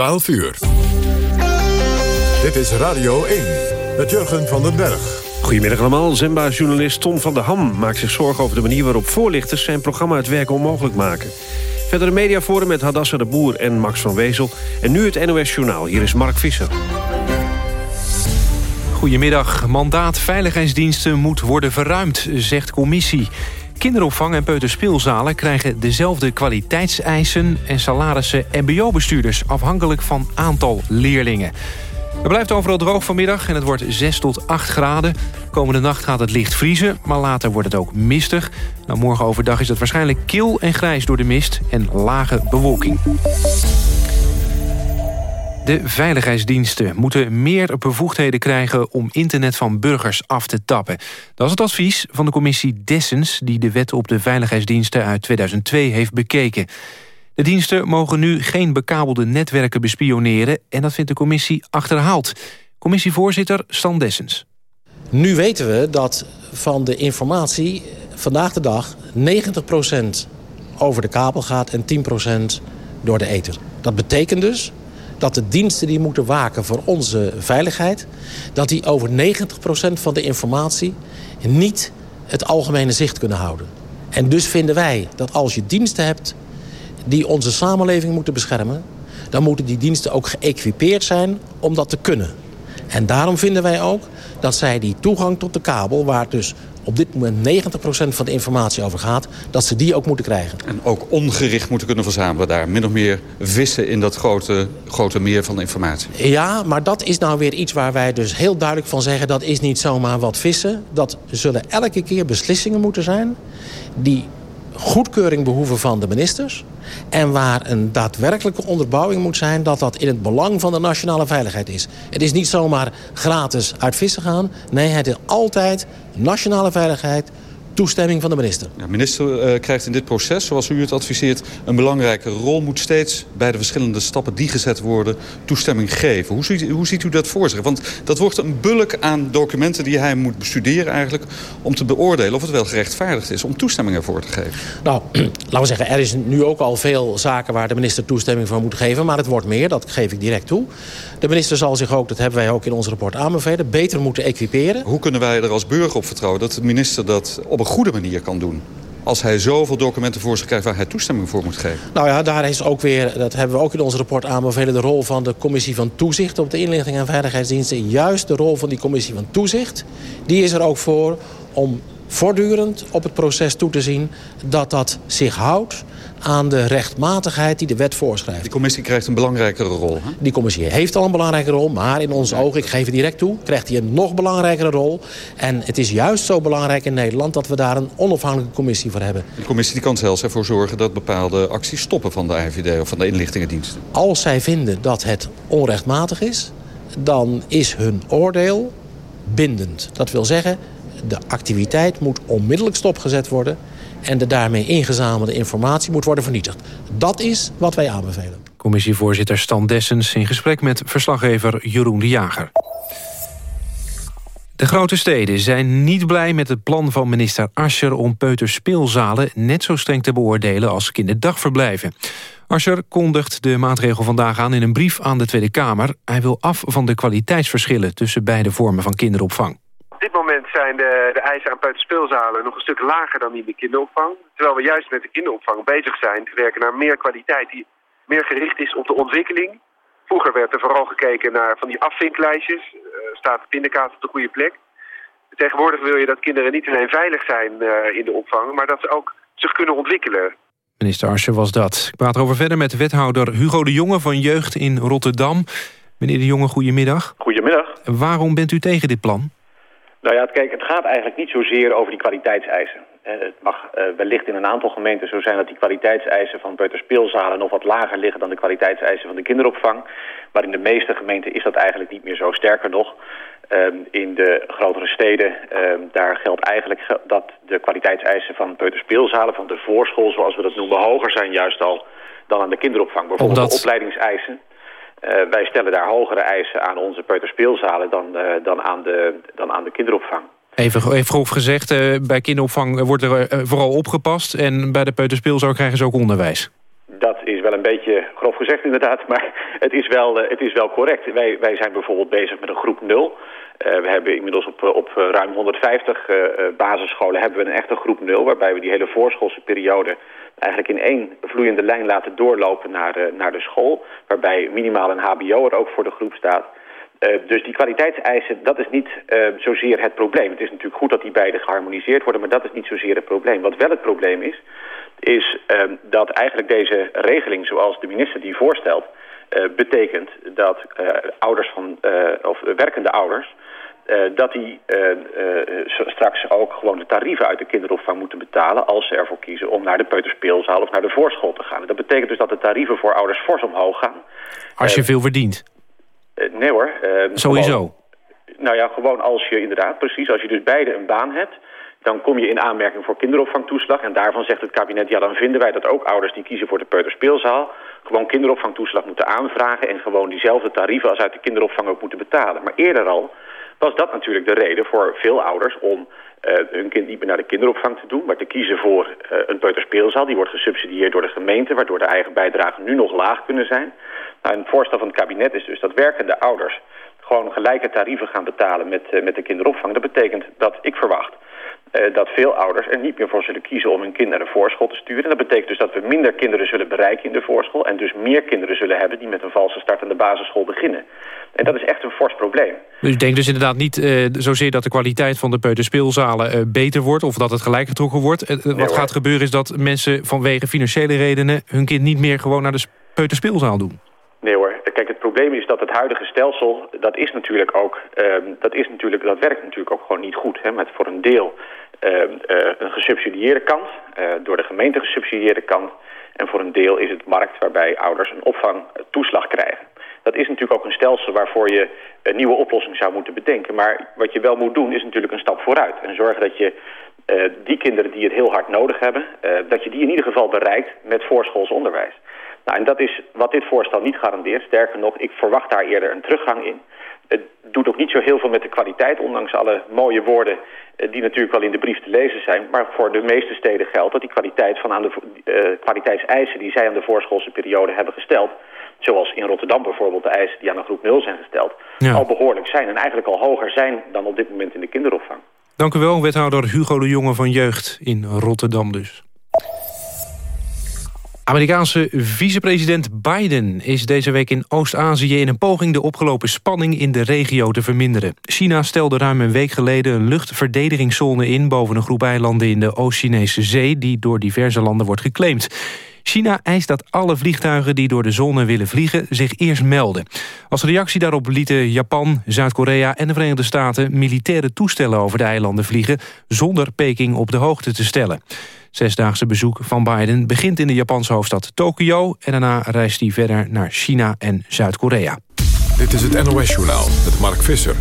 12 uur. Dit is Radio 1 met Jurgen van den Berg. Goedemiddag allemaal. Zemba-journalist Ton van der Ham maakt zich zorgen over de manier waarop voorlichters zijn programma het werk onmogelijk maken. Verder een mediaforum met Hadassa de Boer en Max van Wezel. En nu het NOS Journaal. Hier is Mark Visser. Goedemiddag. Mandaat veiligheidsdiensten moet worden verruimd, zegt commissie. Kinderopvang en peuterspeelzalen krijgen dezelfde kwaliteitseisen... en salarissen mbo-bestuurders afhankelijk van aantal leerlingen. Het blijft overal droog vanmiddag en het wordt 6 tot 8 graden. Komende nacht gaat het licht vriezen, maar later wordt het ook mistig. Nou, morgen overdag is het waarschijnlijk kil en grijs door de mist en lage bewolking. De veiligheidsdiensten moeten meer bevoegdheden krijgen... om internet van burgers af te tappen. Dat is het advies van de commissie Dessens... die de wet op de veiligheidsdiensten uit 2002 heeft bekeken. De diensten mogen nu geen bekabelde netwerken bespioneren... en dat vindt de commissie achterhaald. Commissievoorzitter Stan Dessens. Nu weten we dat van de informatie vandaag de dag 90% over de kabel gaat en 10% door de ether. Dat betekent dus dat de diensten die moeten waken voor onze veiligheid... dat die over 90% van de informatie niet het algemene zicht kunnen houden. En dus vinden wij dat als je diensten hebt die onze samenleving moeten beschermen... dan moeten die diensten ook geëquipeerd zijn om dat te kunnen. En daarom vinden wij ook dat zij die toegang tot de kabel... waar dus op dit moment 90% van de informatie over gaat... dat ze die ook moeten krijgen. En ook ongericht moeten kunnen verzamelen daar. Min of meer vissen in dat grote, grote meer van informatie. Ja, maar dat is nou weer iets waar wij dus heel duidelijk van zeggen... dat is niet zomaar wat vissen. Dat zullen elke keer beslissingen moeten zijn... die goedkeuring behoeven van de ministers... en waar een daadwerkelijke onderbouwing moet zijn... dat dat in het belang van de nationale veiligheid is. Het is niet zomaar gratis uit vissen gaan. Nee, het is altijd nationale veiligheid toestemming van de minister. De minister uh, krijgt in dit proces, zoals u het adviseert... een belangrijke rol, moet steeds bij de verschillende stappen die gezet worden... toestemming geven. Hoe ziet, hoe ziet u dat voor zich? Want dat wordt een bulk aan documenten die hij moet bestuderen eigenlijk... om te beoordelen of het wel gerechtvaardigd is om toestemming ervoor te geven. Nou, laten we zeggen, er is nu ook al veel zaken waar de minister toestemming voor moet geven... maar het wordt meer, dat geef ik direct toe. De minister zal zich ook, dat hebben wij ook in ons rapport aanbevelen... beter moeten equiperen. Hoe kunnen wij er als burger op vertrouwen dat de minister dat op een goede manier kan doen? als hij zoveel documenten voor zich krijgt waar hij toestemming voor moet geven? Nou ja, daar is ook weer, dat hebben we ook in ons rapport aanbevelen... de rol van de commissie van toezicht op de inlichting en veiligheidsdiensten. Juist de rol van die commissie van toezicht, die is er ook voor om voortdurend op het proces toe te zien dat dat zich houdt aan de rechtmatigheid die de wet voorschrijft. Die commissie krijgt een belangrijkere rol. Hè? Die commissie heeft al een belangrijke rol, maar in onze ogen, ik geef het direct toe... krijgt hij een nog belangrijkere rol. En het is juist zo belangrijk in Nederland dat we daar een onafhankelijke commissie voor hebben. Die commissie die kan zelfs ervoor zorgen dat bepaalde acties stoppen van de IVD of van de inlichtingendiensten. Als zij vinden dat het onrechtmatig is, dan is hun oordeel bindend. Dat wil zeggen, de activiteit moet onmiddellijk stopgezet worden... en de daarmee ingezamelde informatie moet worden vernietigd. Dat is wat wij aanbevelen. Commissievoorzitter Stan Dessens in gesprek met verslaggever Jeroen de Jager. De grote steden zijn niet blij met het plan van minister Ascher... om peuterspeelzalen net zo streng te beoordelen als kinderdagverblijven. Ascher kondigt de maatregel vandaag aan in een brief aan de Tweede Kamer. Hij wil af van de kwaliteitsverschillen tussen beide vormen van kinderopvang dit moment zijn de, de eisen aan peuterspeelzalen nog een stuk lager dan in de kinderopvang. Terwijl we juist met de kinderopvang bezig zijn te werken naar meer kwaliteit die meer gericht is op de ontwikkeling. Vroeger werd er vooral gekeken naar van die afvinklijstjes. Uh, staat de pindakaas op de goede plek. Tegenwoordig wil je dat kinderen niet alleen veilig zijn uh, in de opvang, maar dat ze ook zich kunnen ontwikkelen. Minister Arsje was dat. Ik praat erover verder met wethouder Hugo de Jonge van Jeugd in Rotterdam. Meneer de Jonge, goedemiddag. Goedemiddag. Waarom bent u tegen dit plan? Nou ja, kijk, het gaat eigenlijk niet zozeer over die kwaliteitseisen. Eh, het mag uh, wellicht in een aantal gemeenten zo zijn dat die kwaliteitseisen van peuterspeelzalen nog wat lager liggen dan de kwaliteitseisen van de kinderopvang. Maar in de meeste gemeenten is dat eigenlijk niet meer zo. Sterker nog, um, in de grotere steden, um, daar geldt eigenlijk dat de kwaliteitseisen van peuterspeelzalen, van de voorschool zoals we dat noemen, hoger zijn juist al dan aan de kinderopvang. Bijvoorbeeld Omdat... de opleidingseisen. Uh, wij stellen daar hogere eisen aan onze peuterspeelzalen dan, uh, dan, aan, de, dan aan de kinderopvang. Even, even grof gezegd, uh, bij kinderopvang wordt er vooral opgepast... en bij de peuterspeelzaal krijgen ze ook onderwijs. Dat is wel een een beetje grof gezegd inderdaad, maar het is wel, het is wel correct. Wij, wij zijn bijvoorbeeld bezig met een groep 0. we hebben inmiddels op, op ruim 150 basisscholen hebben we een echte groep 0... waarbij we die hele voorschoolse periode eigenlijk in één vloeiende lijn laten doorlopen naar de, naar de school. Waarbij minimaal een hbo er ook voor de groep staat. Uh, dus die kwaliteitseisen, dat is niet uh, zozeer het probleem. Het is natuurlijk goed dat die beide geharmoniseerd worden, maar dat is niet zozeer het probleem. Wat wel het probleem is, is uh, dat eigenlijk deze regeling zoals de minister die voorstelt... betekent dat ouders van, of werkende ouders dat die uh, uh, straks ook gewoon de tarieven uit de kinderopvang moeten betalen... als ze ervoor kiezen om naar de peuterspeelzaal of naar de voorschool te gaan. dat betekent dus dat de tarieven voor ouders fors omhoog gaan. Als je veel verdient? nee hoor. Sowieso? Gewoon, nou ja, gewoon als je inderdaad, precies, als je dus beide een baan hebt... dan kom je in aanmerking voor kinderopvangtoeslag. En daarvan zegt het kabinet, ja dan vinden wij dat ook ouders die kiezen voor de peuterspeelzaal... gewoon kinderopvangtoeslag moeten aanvragen... en gewoon diezelfde tarieven als uit de kinderopvang ook moeten betalen. Maar eerder al was dat natuurlijk de reden voor veel ouders om uh, hun kind niet meer naar de kinderopvang te doen... maar te kiezen voor uh, een peuterspeelzaal. Die wordt gesubsidieerd door de gemeente... waardoor de eigen bijdragen nu nog laag kunnen zijn. Nou, het voorstel van het kabinet is dus dat werkende ouders... gewoon gelijke tarieven gaan betalen met, uh, met de kinderopvang. Dat betekent dat ik verwacht uh, dat veel ouders er niet meer voor zullen kiezen om hun kind naar de voorschool te sturen. En dat betekent dus dat we minder kinderen zullen bereiken in de voorschool... en dus meer kinderen zullen hebben die met een valse start aan de basisschool beginnen. En dat is echt een fors probleem. Dus u denkt dus inderdaad niet uh, zozeer dat de kwaliteit van de peuterspeelzalen uh, beter wordt... of dat het gelijk getrokken wordt. Nee, wat hoor. gaat gebeuren is dat mensen vanwege financiële redenen... hun kind niet meer gewoon naar de peuterspeelzaal doen? Nee hoor. Kijk, het probleem is dat het huidige stelsel, dat is natuurlijk ook, uh, dat is natuurlijk, dat werkt natuurlijk ook gewoon niet goed. Hè, met voor een deel uh, uh, een gesubsidieerde kant, door de gemeente gesubsidieerde kant. En voor een deel is het markt waarbij ouders een opvangtoeslag krijgen. Dat is natuurlijk ook een stelsel waarvoor je een nieuwe oplossing zou moeten bedenken. Maar wat je wel moet doen is natuurlijk een stap vooruit. En zorgen dat je die kinderen die het heel hard nodig hebben, dat je die in ieder geval bereikt met voorschools onderwijs. Nou, en dat is wat dit voorstel niet garandeert. Sterker nog, ik verwacht daar eerder een teruggang in. Het doet ook niet zo heel veel met de kwaliteit, ondanks alle mooie woorden die natuurlijk wel in de brief te lezen zijn. Maar voor de meeste steden geldt dat die kwaliteit van aan de uh, kwaliteitseisen die zij aan de voorschoolse periode hebben gesteld, zoals in Rotterdam bijvoorbeeld de eisen die aan een groep 0 zijn gesteld, ja. al behoorlijk zijn en eigenlijk al hoger zijn dan op dit moment in de kinderopvang. Dank u wel, wethouder Hugo de Jonge van Jeugd in Rotterdam dus. Amerikaanse vicepresident Biden is deze week in Oost-Azië... in een poging de opgelopen spanning in de regio te verminderen. China stelde ruim een week geleden een luchtverdedigeringszone in... boven een groep eilanden in de Oost-Chinese zee... die door diverse landen wordt geclaimd. China eist dat alle vliegtuigen die door de zone willen vliegen zich eerst melden. Als reactie daarop lieten Japan, Zuid-Korea en de Verenigde Staten... militaire toestellen over de eilanden vliegen... zonder Peking op de hoogte te stellen. Zesdaagse bezoek van Biden begint in de Japanse hoofdstad Tokio... en daarna reist hij verder naar China en Zuid-Korea. Dit is het NOS-journaal met Mark Visser.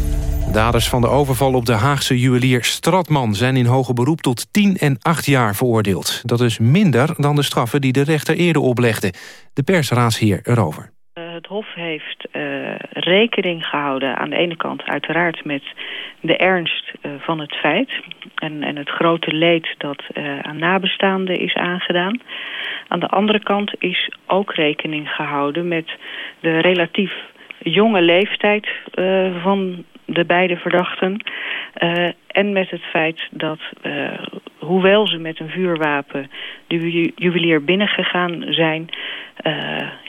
Daders van de overval op de Haagse juwelier Stratman... zijn in hoger beroep tot 10 en 8 jaar veroordeeld. Dat is minder dan de straffen die de rechter eerder oplegde. De persraadsheer erover. Het Hof heeft uh, rekening gehouden aan de ene kant uiteraard met de ernst uh, van het feit... En, en het grote leed dat uh, aan nabestaanden is aangedaan. Aan de andere kant is ook rekening gehouden met de relatief jonge leeftijd van de beide verdachten. Uh, en met het feit dat, uh, hoewel ze met een vuurwapen de ju juwelier binnengegaan zijn... Uh,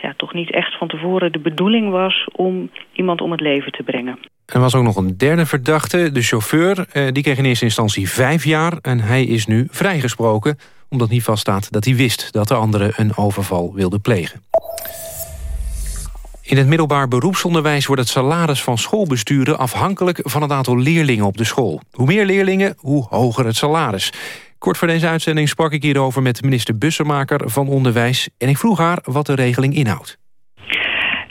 ja, toch niet echt van tevoren de bedoeling was om iemand om het leven te brengen. Er was ook nog een derde verdachte, de chauffeur. die kreeg in eerste instantie vijf jaar en hij is nu vrijgesproken... omdat niet vaststaat dat hij wist dat de andere een overval wilde plegen. In het middelbaar beroepsonderwijs wordt het salaris van schoolbesturen afhankelijk van het aantal leerlingen op de school. Hoe meer leerlingen, hoe hoger het salaris. Kort voor deze uitzending sprak ik hierover met minister Bussemaker van Onderwijs en ik vroeg haar wat de regeling inhoudt.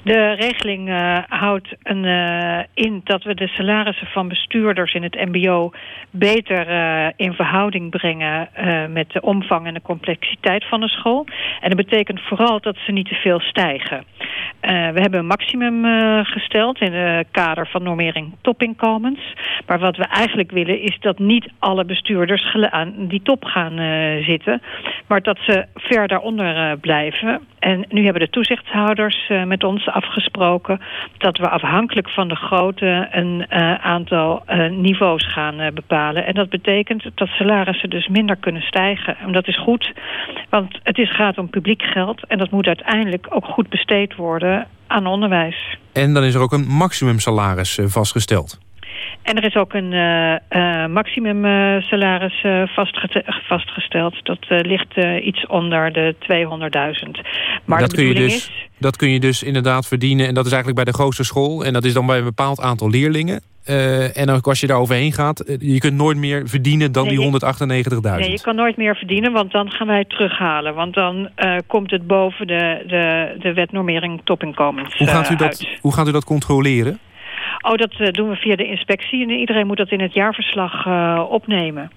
De regeling uh, houdt een, uh, in dat we de salarissen van bestuurders in het mbo beter uh, in verhouding brengen met de omvang en de complexiteit van de school. En dat betekent vooral dat ze niet te veel stijgen. we hebben een maximum gesteld in het kader van normering topinkomens. Maar wat we eigenlijk willen is dat niet alle bestuurders aan die top gaan zitten. Maar dat ze ver daaronder blijven. En nu hebben de toezichthouders met ons afgesproken... dat we afhankelijk van de grootte een aantal niveaus gaan bepalen. En dat betekent dat salarissen dus minder kunnen stijgen. En dat is goed, want het is, gaat om publiek geld... en dat moet uiteindelijk ook goed besteed worden aan onderwijs. En dan is er ook een maximumsalaris eh, vastgesteld. En er is ook een uh, uh, maximum uh, salaris vastgesteld. Dat ligt iets onder de 200.000. Maar dat de kun je dus, is... Dat kun je dus inderdaad verdienen. En dat is eigenlijk bij de grootste school. En dat is dan bij een bepaald aantal leerlingen. en ook als je daar overheen gaat, je kunt nooit meer verdienen dan die 198.000. Nee, je kan nooit meer verdienen, want dan gaan wij het terughalen. Want dan komt het boven de, de, de wetnormering topinkomens hoe gaat, u dat, hoe gaat u dat controleren? Oh, dat uh, doen we via de inspectie. En iedereen moet dat in het jaarverslag uh, opnemen.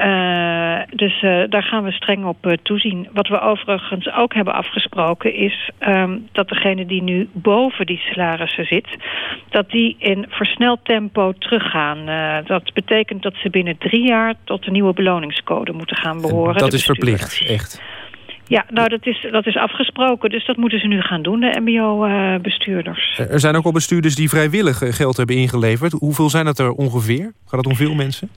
Uh, dus daar gaan we streng op toezien. Wat we overigens ook hebben afgesproken is... Um, dat degene die nu boven die salarissen zit... dat die in versneld tempo teruggaan. dat betekent dat ze binnen drie jaar... tot de nieuwe beloningscode moeten gaan behoren. Dat is verplicht, echt? Ja, nou dat is, dat is afgesproken. Dus dat moeten ze nu gaan doen, de mbo-bestuurders. er zijn ook al bestuurders die vrijwillig eh, geld hebben ingeleverd. Hoeveel zijn dat er ongeveer? Gaat het om veel mensen?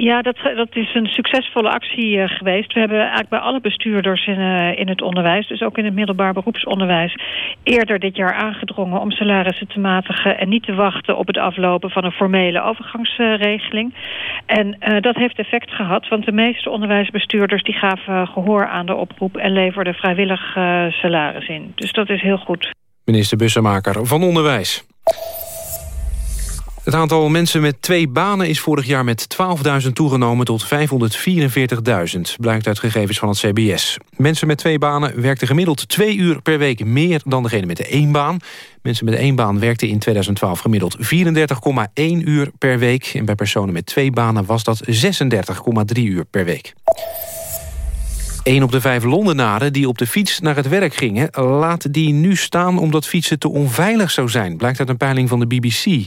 Ja, dat, dat is een succesvolle actie uh, geweest. We hebben eigenlijk bij alle bestuurders in, uh, in het onderwijs... dus ook in het middelbaar beroepsonderwijs... eerder dit jaar aangedrongen om salarissen te matigen... en niet te wachten op het aflopen van een formele overgangsregeling. En uh, dat heeft effect gehad, want de meeste onderwijsbestuurders... die gaven gehoor aan de oproep en leverden vrijwillig salaris in. Dus dat is heel goed. Minister Bussemaker van Onderwijs. Het aantal mensen met twee banen is vorig jaar met 12.000 toegenomen tot 544.000, blijkt uit gegevens van het CBS. Mensen met twee banen werkten gemiddeld twee uur per week meer dan degene met één baan. Mensen met één baan werkten in 2012 gemiddeld 34,1 uur per week. En bij personen met twee banen was dat 36,3 uur per week. Een op de vijf Londenaren die op de fiets naar het werk gingen... laat die nu staan omdat fietsen te onveilig zou zijn... blijkt uit een peiling van de BBC.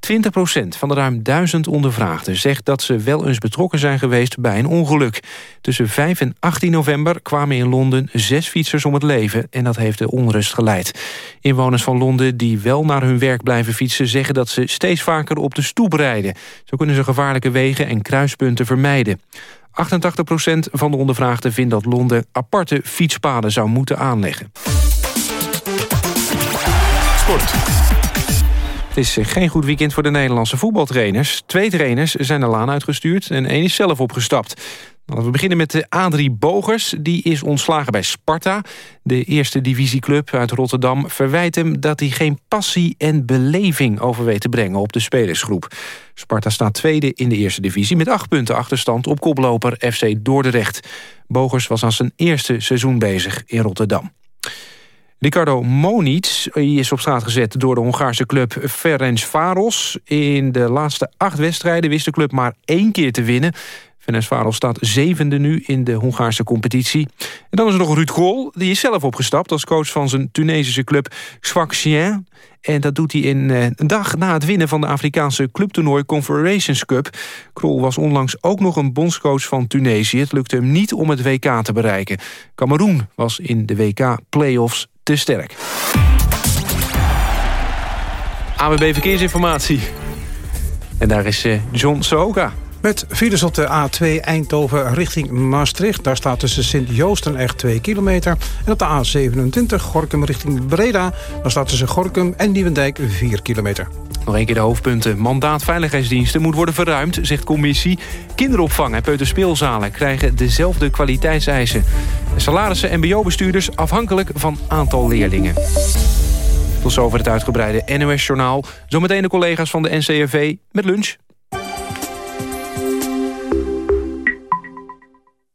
20% van de ruim duizend ondervraagden zegt dat ze wel eens betrokken zijn geweest bij een ongeluk. Tussen 5 en 18 november kwamen in Londen zes fietsers om het leven en dat heeft de onrust geleid. Inwoners van Londen die wel naar hun werk blijven fietsen zeggen dat ze steeds vaker op de stoep rijden. Zo kunnen ze gevaarlijke wegen en kruispunten vermijden. 88% van de ondervraagden vindt dat Londen aparte fietspaden zou moeten aanleggen. Sport. Is geen goed weekend voor de Nederlandse voetbaltrainers. Twee trainers zijn de laan uitgestuurd en één is zelf opgestapt. We beginnen met Adrie Bogers. Die is ontslagen bij Sparta. De eerste divisieclub uit Rotterdam verwijt hem dat hij geen passie en beleving over weet te brengen op de spelersgroep. Sparta staat tweede in de eerste divisie met acht punten achterstand op koploper FC Dordrecht. Bogers was aan zijn eerste seizoen bezig in Rotterdam. Ricardo Moniz is op straat gezet door de Hongaarse club Ferencváros. In de laatste acht wedstrijden wist de club maar één keer te winnen. Ferencváros staat zevende nu in de Hongaarse competitie. En dan is er nog Ruud Krol, die is zelf opgestapt... als coach van zijn Tunesische club Sfaxien. En dat doet hij in eh, een dag na het winnen van de Afrikaanse clubtoernooi Confederations Cup. Krol was onlangs ook nog een bondscoach van Tunesië. Het lukte hem niet om het WK te bereiken. Cameroen was in de WK-playoffs te sterk. AWB Verkeersinformatie. En daar is uh, John Soga. Met files op de A2 Eindhoven richting Maastricht. Daar staat tussen Sint-Joost en echt 2 kilometer. En op de A27 Gorkum richting Breda. Daar staat tussen Gorkum en Nieuwendijk 4 kilometer. Nog een keer de hoofdpunten. Mandaat veiligheidsdiensten moet worden verruimd, zegt commissie. Kinderopvang en peuterspeelzalen krijgen dezelfde kwaliteitseisen. salarissen mbo-bestuurders afhankelijk van aantal leerlingen. Tot zover het uitgebreide NOS-journaal. Zometeen de collega's van de NCRV met lunch.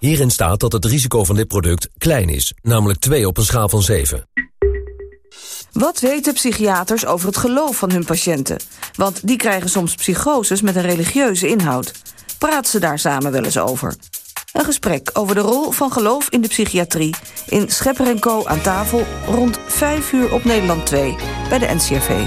Hierin staat dat het risico van dit product klein is, namelijk 2 op een schaal van 7. Wat weten psychiaters over het geloof van hun patiënten? Want die krijgen soms psychoses met een religieuze inhoud. Praat ze daar samen wel eens over? Een gesprek over de rol van geloof in de psychiatrie... in Schepper Co. aan tafel rond 5 uur op Nederland 2 bij de NCRV.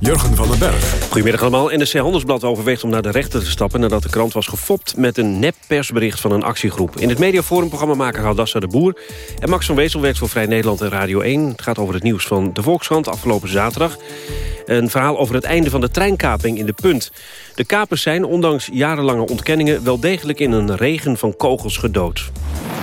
Jurgen van den Berg. Goedemiddag allemaal. NRC Handelsblad overweegt om naar de rechter te stappen... nadat de krant was gefopt met een nep-persbericht van een actiegroep. In het mediaforum maken Haldassa de Boer... en Max van Wezel werkt voor Vrij Nederland en Radio 1. Het gaat over het nieuws van de Volkskrant afgelopen zaterdag. Een verhaal over het einde van de treinkaping in de Punt. De kapers zijn, ondanks jarenlange ontkenningen... wel degelijk in een regen van kogels gedood.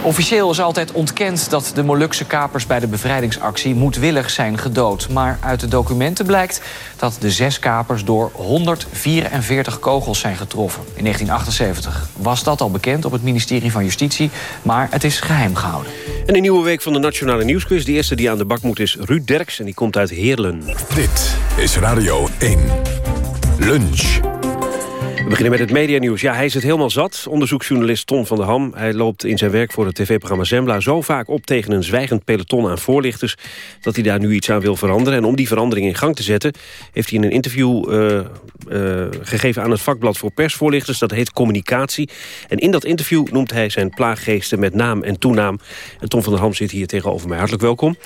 Officieel is altijd ontkend dat de Molukse kapers bij de bevrijdingsactie moedwillig zijn gedood. Maar uit de documenten blijkt dat de zes kapers door 144 kogels zijn getroffen. In 1978 was dat al bekend op het ministerie van Justitie, maar het is geheim gehouden. En een nieuwe week van de Nationale Nieuwsquiz. De eerste die aan de bak moet is Ruud Derks en die komt uit Heerlen. Dit is Radio 1. Lunch. We beginnen met het medianieuws. Ja, hij het helemaal zat. Onderzoeksjournalist Ton van der Ham. Hij loopt in zijn werk voor het tv-programma Zembla... zo vaak op tegen een zwijgend peloton aan voorlichters... dat hij daar nu iets aan wil veranderen. En om die verandering in gang te zetten... heeft hij een interview uh, uh, gegeven aan het vakblad voor persvoorlichters. Dat heet Communicatie. En in dat interview noemt hij zijn plaaggeesten met naam en toenaam. En Ton van der Ham zit hier tegenover mij. Hartelijk welkom.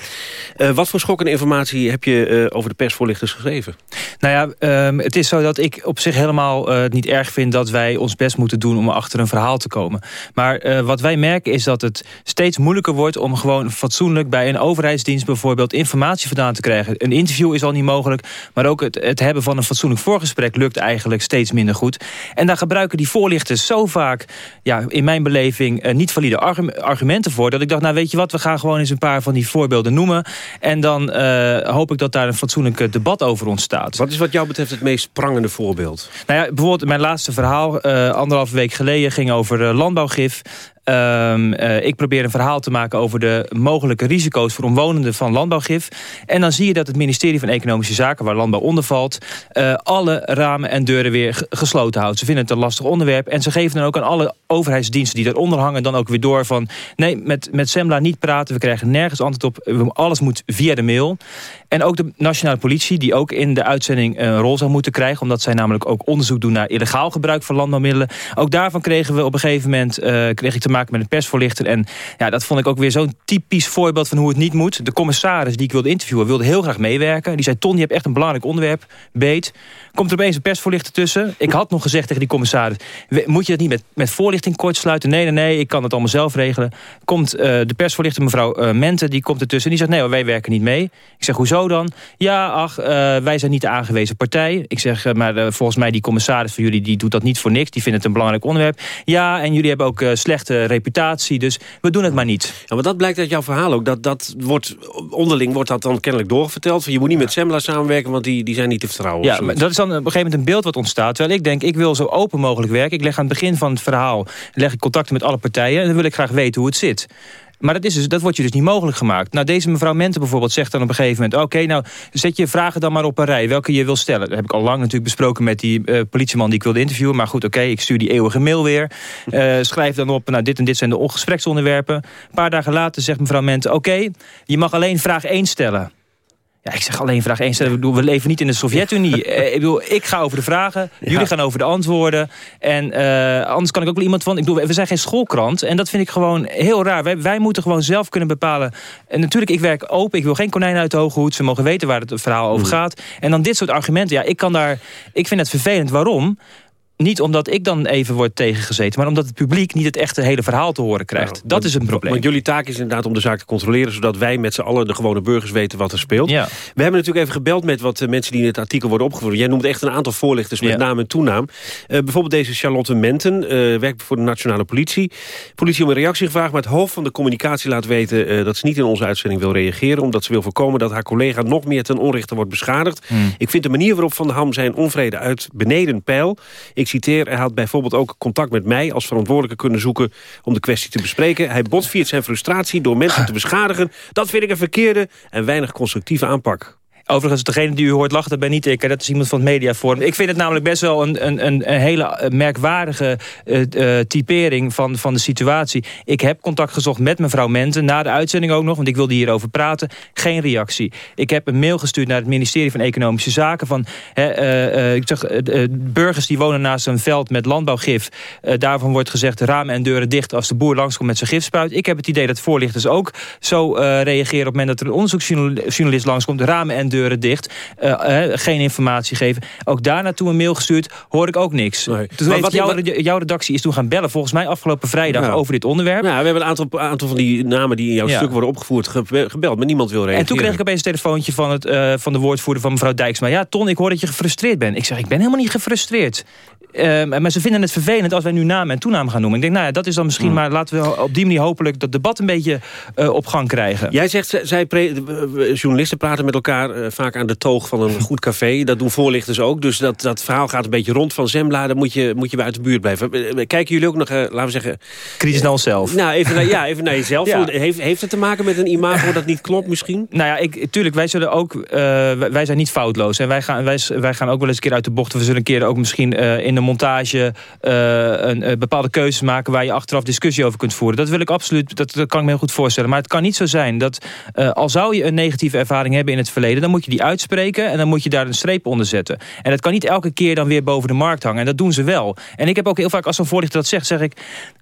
Uh, wat voor schokkende informatie heb je over de persvoorlichters geschreven? Nou ja, um, het is zo dat ik op zich helemaal niet erg vind dat wij ons best moeten doen om achter een verhaal te komen. Maar uh, wat wij merken is dat het steeds moeilijker wordt om gewoon fatsoenlijk bij een overheidsdienst bijvoorbeeld informatie vandaan te krijgen. Een interview is al niet mogelijk, maar ook het, het hebben van een fatsoenlijk voorgesprek lukt eigenlijk steeds minder goed. En daar gebruiken die voorlichters zo vaak, ja, in mijn beleving, uh, niet valide argumenten voor, dat ik dacht, nou weet je wat, we gaan gewoon eens een paar van die voorbeelden noemen. En dan hoop ik dat daar een fatsoenlijk debat over ontstaat. Wat is wat jou betreft het meest prangende voorbeeld? Nou ja, bijvoorbeeld mijn laatste verhaal, uh, anderhalve week geleden, ging over uh, landbouwgif. Um, uh, ik probeer een verhaal te maken over de mogelijke risico's voor omwonenden van landbouwgif. En dan zie je dat het ministerie van Economische Zaken, waar landbouw onder valt, uh, alle ramen en deuren weer gesloten houdt. Ze vinden het een lastig onderwerp en ze geven dan ook aan alle overheidsdiensten die daaronder hangen dan ook weer door van nee, met, met Semla niet praten, we krijgen nergens antwoord op, alles moet via de mail. En ook de nationale politie, die ook in de uitzending een rol zou moeten krijgen, omdat zij namelijk ook onderzoek doen naar illegaal gebruik van landbouwmiddelen. Ook daarvan kregen we op een gegeven moment, uh, kreeg ik te maken met een persvoorlichter. En ja, dat vond ik ook weer zo'n typisch voorbeeld van hoe het niet moet. De commissaris die ik wilde interviewen, wilde heel graag meewerken. Die zei, Ton, je hebt echt een belangrijk onderwerp, beet. Komt er opeens een persvoorlichter tussen. Ik had nog gezegd tegen die commissaris, moet je dat niet met, met voorlichting kort sluiten? Nee, nee, nee, ik kan het allemaal zelf regelen. Komt uh, de persvoorlichter, mevrouw uh, Mente, die komt ertussen. En die zegt, nee, wij werken niet mee. Ik zeg, hoezo dan? Ja, ach, uh, wij zijn niet de aangewezen partij. Ik zeg, maar volgens mij die commissaris van jullie, die doet dat niet voor niks. Die vindt het een belangrijk onderwerp. Ja, en jullie hebben ook slechte reputatie, dus we doen het maar niet. Ja, maar dat blijkt uit jouw verhaal ook. Dat, dat wordt, onderling wordt dat dan kennelijk doorverteld. Je moet niet met Semla samenwerken, want die, die zijn niet te vertrouwen. Ja, maar dat is dan op een gegeven moment een beeld wat ontstaat. Terwijl ik denk, ik wil zo open mogelijk werken. Ik leg aan het begin van het verhaal leg ik contacten met alle partijen... en dan wil ik graag weten hoe het zit. Maar dat, is dus, dat wordt je dus niet mogelijk gemaakt. Nou, deze mevrouw Mente bijvoorbeeld zegt dan op een gegeven moment... oké, okay, nou, zet je vragen dan maar op een rij, welke je wil stellen. Dat heb ik al lang natuurlijk besproken met die uh, politieman die ik wilde interviewen. Maar goed, oké, okay, ik stuur die eeuwige mail weer. Uh, schrijf dan op, nou, dit en dit zijn de gespreksonderwerpen. Een paar dagen later zegt mevrouw Mente... oké, okay, je mag alleen vraag 1 stellen. Ja, ik zeg alleen vraag 1 stellen. Ik bedoel, we leven niet in de Sovjet-Unie. ik bedoel, ik ga over de vragen, ja. jullie gaan over de antwoorden. En uh, anders kan ik ook wel iemand van... Ik bedoel, we zijn geen schoolkrant. En dat vind ik gewoon heel raar. Wij, wij moeten gewoon zelf kunnen bepalen. En natuurlijk, ik werk open. Ik wil geen konijn uit de hoge hoed. Ze mogen weten waar het verhaal over gaat. En dan dit soort argumenten. Ja, ik kan daar... Ik vind het vervelend. Waarom? Niet omdat ik dan even word tegengezeten... maar omdat het publiek niet het echte hele verhaal te horen krijgt. Nou, dat is een probleem. Want jullie taak is inderdaad om de zaak te controleren... zodat wij met z'n allen, de gewone burgers, weten wat er speelt. Ja. We hebben natuurlijk even gebeld met wat eh, mensen die in het artikel worden opgevoerd. Jij noemt echt een aantal voorlichters met Ja. naam en toenaam. Eh, bijvoorbeeld deze Charlotte Menten, eh, werkt voor de nationale politie. Politie om een reactie gevraagd, maar het hoofd van de communicatie laat weten... dat ze niet in onze uitzending wil reageren... omdat ze wil voorkomen dat haar collega nog meer ten onrechte wordt beschadigd. Hmm. Ik vind de manier waarop Van der Ham zijn onvrede uit beneden peil. Ik citeer, hij had bijvoorbeeld ook contact met mij... als verantwoordelijke kunnen zoeken om de kwestie te bespreken. Hij botviert zijn frustratie door mensen te beschadigen. Dat vind ik een verkeerde en weinig constructieve aanpak. Overigens, degene die u hoort lachen, dat ben niet ik. Dat is iemand van het mediaforum. Ik vind het namelijk best wel een, een, een, hele eh, merkwaardige eh, typering van, van de situatie. Ik heb contact gezocht met mevrouw Menten, na de uitzending ook nog, want ik wilde hierover praten. Geen reactie. Ik heb een mail gestuurd naar het ministerie van Economische Zaken van ik zeg, burgers die wonen naast een veld met landbouwgif. Daarvan wordt gezegd ramen en deuren dicht als de boer langskomt met zijn gifspuit. Ik heb het idee dat voorlichters ook zo reageren op het moment dat er een onderzoeksjournalist langskomt. Ramen en deuren dicht. eh, eh, geen informatie geven. Ook daar naartoe een mail gestuurd. Hoor ik ook niks. Toen Maar heeft wat- jouw, jouw redactie is toen gaan bellen. Volgens mij afgelopen vrijdag Ja. over dit onderwerp. Ja, we hebben een aantal, aantal van die namen die in jouw Ja. stuk worden opgevoerd ge- gebeld, maar niemand wil reageren. En toen kreeg ik opeens een telefoontje van, het, eh, van de woordvoerder van mevrouw Dijksma. Ja, Ton, ik hoor dat je gefrustreerd bent. Ik zeg, ik ben helemaal niet gefrustreerd. Ehm, maar ze vinden het vervelend als wij nu naam en toenaam gaan noemen. Ik denk, nou ja, dat is dan misschien... Hmm. maar laten we op die manier hopelijk dat debat een beetje eh, op gang krijgen. Jij zegt, zij- de- journalisten praten met elkaar eh, vaak aan de toog van een goed café. Dat doen voorlichters ook. Dus dat, dat verhaal gaat een beetje rond van Zembla. Dan moet je, moet je weer uit de buurt blijven. Eh, Kijken jullie ook nog, eh, laten we zeggen... Kritisch naar onszelf. Nou, even naar, ja, even naar jezelf. Ja. Heeft, heeft het te maken met een imago dat niet klopt misschien? Nou ja, ik, tuurlijk, wij zullen ook. eh, wij- zijn niet foutloos. En wij gaan, wij, wij gaan ook wel eens een keer uit de bocht. We zullen een keer ook misschien eh, in de montage eh, een, eh, bepaalde keuzes maken waar je achteraf discussie over kunt voeren. Dat wil ik absoluut, dat, dat kan ik me heel goed voorstellen. Maar het kan niet zo zijn dat eh, al zou je een negatieve ervaring hebben in het verleden, dan moet je die uitspreken en dan moet je daar een streep onder zetten. En dat kan niet elke keer dan weer boven de markt hangen. En dat doen ze wel. En ik heb ook heel vaak als zo'n voorlichter dat zegt, zeg ik.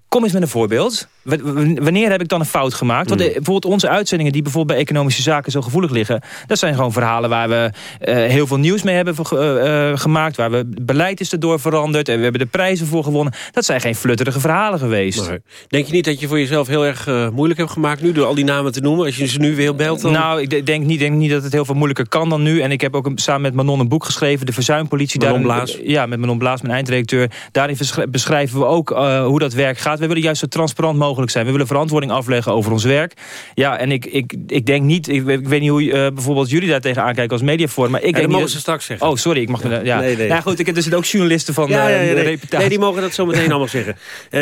Kom eens met een voorbeeld. W- Wanneer heb ik dan een fout gemaakt? Want eh, bijvoorbeeld onze uitzendingen die bijvoorbeeld bij economische zaken zo gevoelig liggen... dat zijn gewoon verhalen waar we eh, heel veel nieuws mee hebben eh, gemaakt... waar we beleid is erdoor veranderd en we hebben de prijzen voor gewonnen. Dat zijn geen flutterige verhalen geweest. Denk je niet dat je voor jezelf heel erg moeilijk hebt gemaakt nu... door al die namen te noemen? Als je ze nu weer belt dan... Nou, ik de- denk niet, denk niet dat het heel veel moeilijker kan dan nu. En ik heb ook samen met Manon een boek geschreven, De Verzuimpolitie. Manon Daarin- Blaas. Ja, met Manon Blaas, mijn eindredacteur. Daarin beschrijven we ook hoe dat werk gaat. We willen juist zo transparant mogelijk zijn. We willen verantwoording afleggen over ons werk. Ja, en ik, ik, ik denk niet... Ik, ik weet niet hoe eh, bijvoorbeeld jullie daar tegenaan kijken als mediaforum. Maar ik Ja, denk dat mogen ze straks zeggen. Oh, sorry, ik mag. Ja, Nee, nee. Nou goed, ik heb dus ook journalisten van ja, ja, eh, ja, de reputatie. Nee, die mogen dat zo meteen allemaal zeggen. Eh,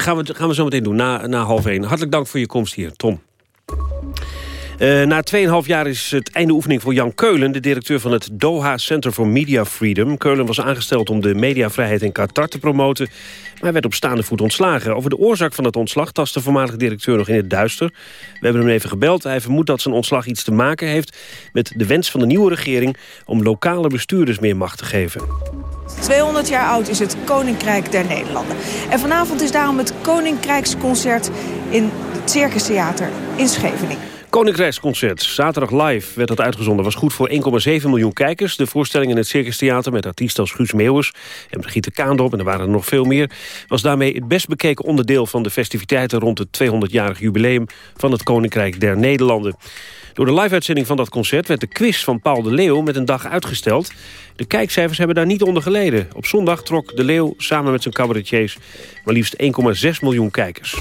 gaan, we, gaan we zo meteen doen, na, na half één. Hartelijk dank voor je komst hier, Tom. Eh, na 2,5 jaar is het einde oefening voor Jan Keulen... de directeur van het Doha Center for Media Freedom. Keulen was aangesteld om de mediavrijheid in Qatar te promoten... maar hij werd op staande voet ontslagen. Over de oorzaak van het ontslag tast de voormalige directeur nog in het duister. We hebben hem even gebeld. Hij vermoedt dat zijn ontslag iets te maken heeft... met de wens van de nieuwe regering... om lokale bestuurders meer macht te geven. 200 jaar oud is het Koninkrijk der Nederlanden. En vanavond is daarom het Koninkrijksconcert in het Circus Theater in Scheveningen. Koninkrijksconcert, zaterdag live werd dat uitgezonden. Was goed voor 1,7 miljoen kijkers. De voorstelling in het Circus Theater met artiesten als Guus Meeuwis... en Brigitte Kaandorp, en er waren er nog veel meer... was daarmee het best bekeken onderdeel van de festiviteiten... rond het 200-jarig jubileum van het Koninkrijk der Nederlanden. Door de live-uitzending van dat concert werd de quiz van Paul de Leeuw met een dag uitgesteld. De kijkcijfers hebben daar niet onder geleden. Op zondag trok de Leeuw samen met zijn cabaretiers maar liefst 1,6 miljoen kijkers.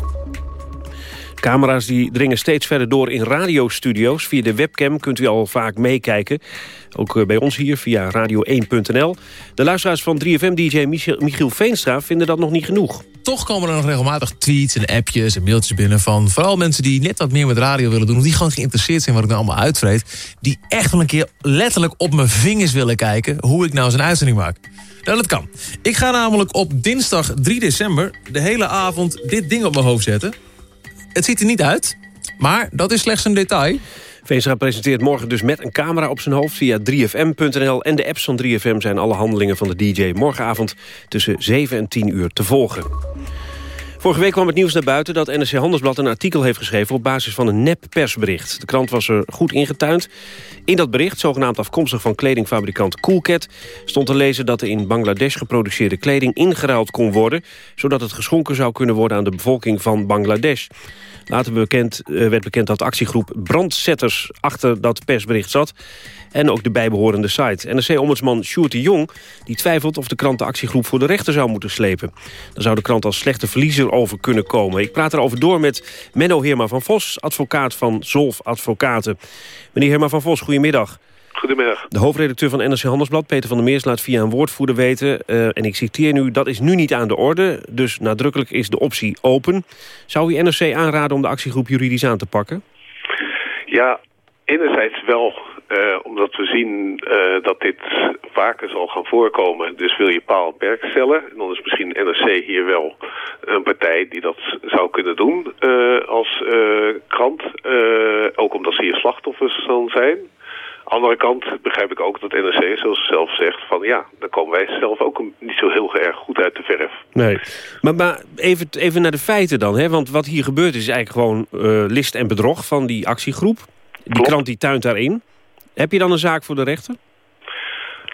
Camera's die dringen steeds verder door in radiostudio's. Via de webcam kunt u al vaak meekijken. Ook eh, bij ons hier via radio1.nl. De luisteraars van 3FM-dj Michiel Veenstra vinden dat nog niet genoeg. Toch komen er nog regelmatig tweets en appjes en mailtjes binnen van vooral mensen die net wat meer met radio willen doen. Of die gewoon geïnteresseerd zijn wat ik nou allemaal uitvreet. Die echt wel een keer letterlijk op mijn vingers willen kijken hoe ik nou een uitzending maak. Nou, dat kan. Ik ga namelijk op dinsdag 3 december de hele avond dit ding op mijn hoofd zetten. Het ziet er niet uit, maar dat is slechts een detail. Veenstra presenteert morgen dus met een camera op zijn hoofd via 3fm.nl. En de apps van 3FM zijn alle handelingen van de DJ morgenavond tussen 7 en 10 uur te volgen. Vorige week kwam het nieuws naar buiten dat NRC Handelsblad een artikel heeft geschreven op basis van een nep-persbericht. De krant was er goed ingetuind. In dat bericht, zogenaamd afkomstig van kledingfabrikant Coolcat, stond te lezen dat de in Bangladesh geproduceerde kleding ingeruild kon worden, zodat het geschonken zou kunnen worden aan de bevolking van Bangladesh. Later bekend, eh, werd bekend dat actiegroep Brandsetters achter dat persbericht zat. En ook de bijbehorende site. NRC-ombudsman Sjoerd de Jong die twijfelt of de krant de actiegroep voor de rechter zou moeten slepen. Dan zou de krant als slechte verliezer over kunnen komen. Ik praat erover door met Menno Heerma van Vos, advocaat van Zolf Advocaten. Meneer Heerma van Vos, goedemiddag. Goedemiddag. De hoofdredacteur van NRC Handelsblad, Peter van der Meers... laat via een woordvoerder weten, uh, en ik citeer nu... dat is nu niet aan de orde, dus nadrukkelijk is de optie open. Zou u NRC aanraden om de actiegroep juridisch aan te pakken? Ja, enerzijds wel, uh, omdat we zien uh, dat dit vaker zal gaan voorkomen. Dus wil je paal perk stellen. En dan is misschien NRC hier wel een partij die dat zou kunnen doen uh, als krant. ook omdat ze hier slachtoffers dan zijn andere kant begrijp ik ook dat NRC, zoals ze zelf zegt... van ja, dan komen wij zelf ook niet zo heel erg goed uit de verf. Nee, maar, maar even, even naar de feiten dan. Hè? Want wat hier gebeurt is eigenlijk gewoon list en bedrog van die actiegroep. Die Klopt. krant die tuint daarin. Heb je dan een zaak voor de rechter?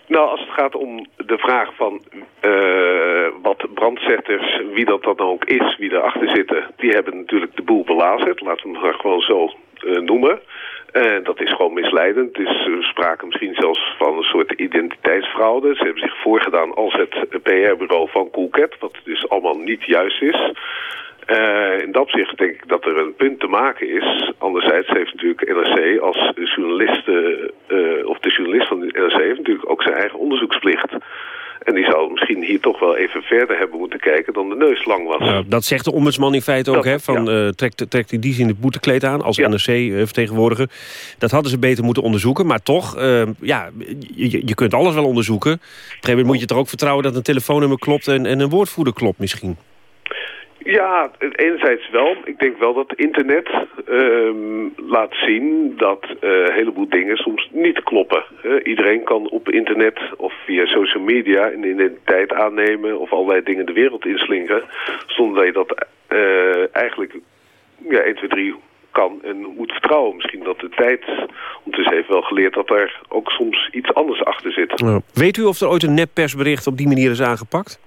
Nou, als het gaat om de vraag van uh, wat brandzetters, wie dat dan ook is, wie erachter zitten... die hebben natuurlijk de boel belazerd, laten we het gewoon zo uh, noemen... En dat is gewoon misleidend. Het is sprake misschien zelfs van een soort identiteitsfraude. Ze hebben zich voorgedaan als het PR-bureau van Coolcat, wat dus allemaal niet juist is. Uh, in dat opzicht denk ik dat er een punt te maken is. Anderzijds heeft natuurlijk NRC als journalist, uh, of de journalist van de NRC heeft natuurlijk ook zijn eigen onderzoeksplicht. En die zou misschien hier toch wel even verder hebben moeten kijken dan de neus lang was. Nou, dat zegt de ombudsman in feite ook, Dat- hè? Van, ja. eh, trekt, trekt die zin het boetekleed aan als NRC-vertegenwoordiger. Dat hadden ze beter moeten onderzoeken. Maar toch, eh, ja, je, je kunt alles wel onderzoeken. Op een gegeven moment moet je toch ook vertrouwen dat een telefoonnummer klopt... en, en een woordvoerder klopt misschien. Ja, enerzijds wel. Ik denk wel dat internet ehm, laat zien dat eh, een heleboel dingen soms niet kloppen. iedereen kan op internet of via social media een identiteit aannemen... of allerlei dingen de wereld inslingeren... zonder dat je dat eh, eigenlijk ja, 1, 2, 3 kan en moet vertrouwen. Misschien dat de tijd ondertussen heeft wel geleerd... dat er ook soms iets anders achter zit. Weet u of er ooit een neppersbericht op die manier is aangepakt?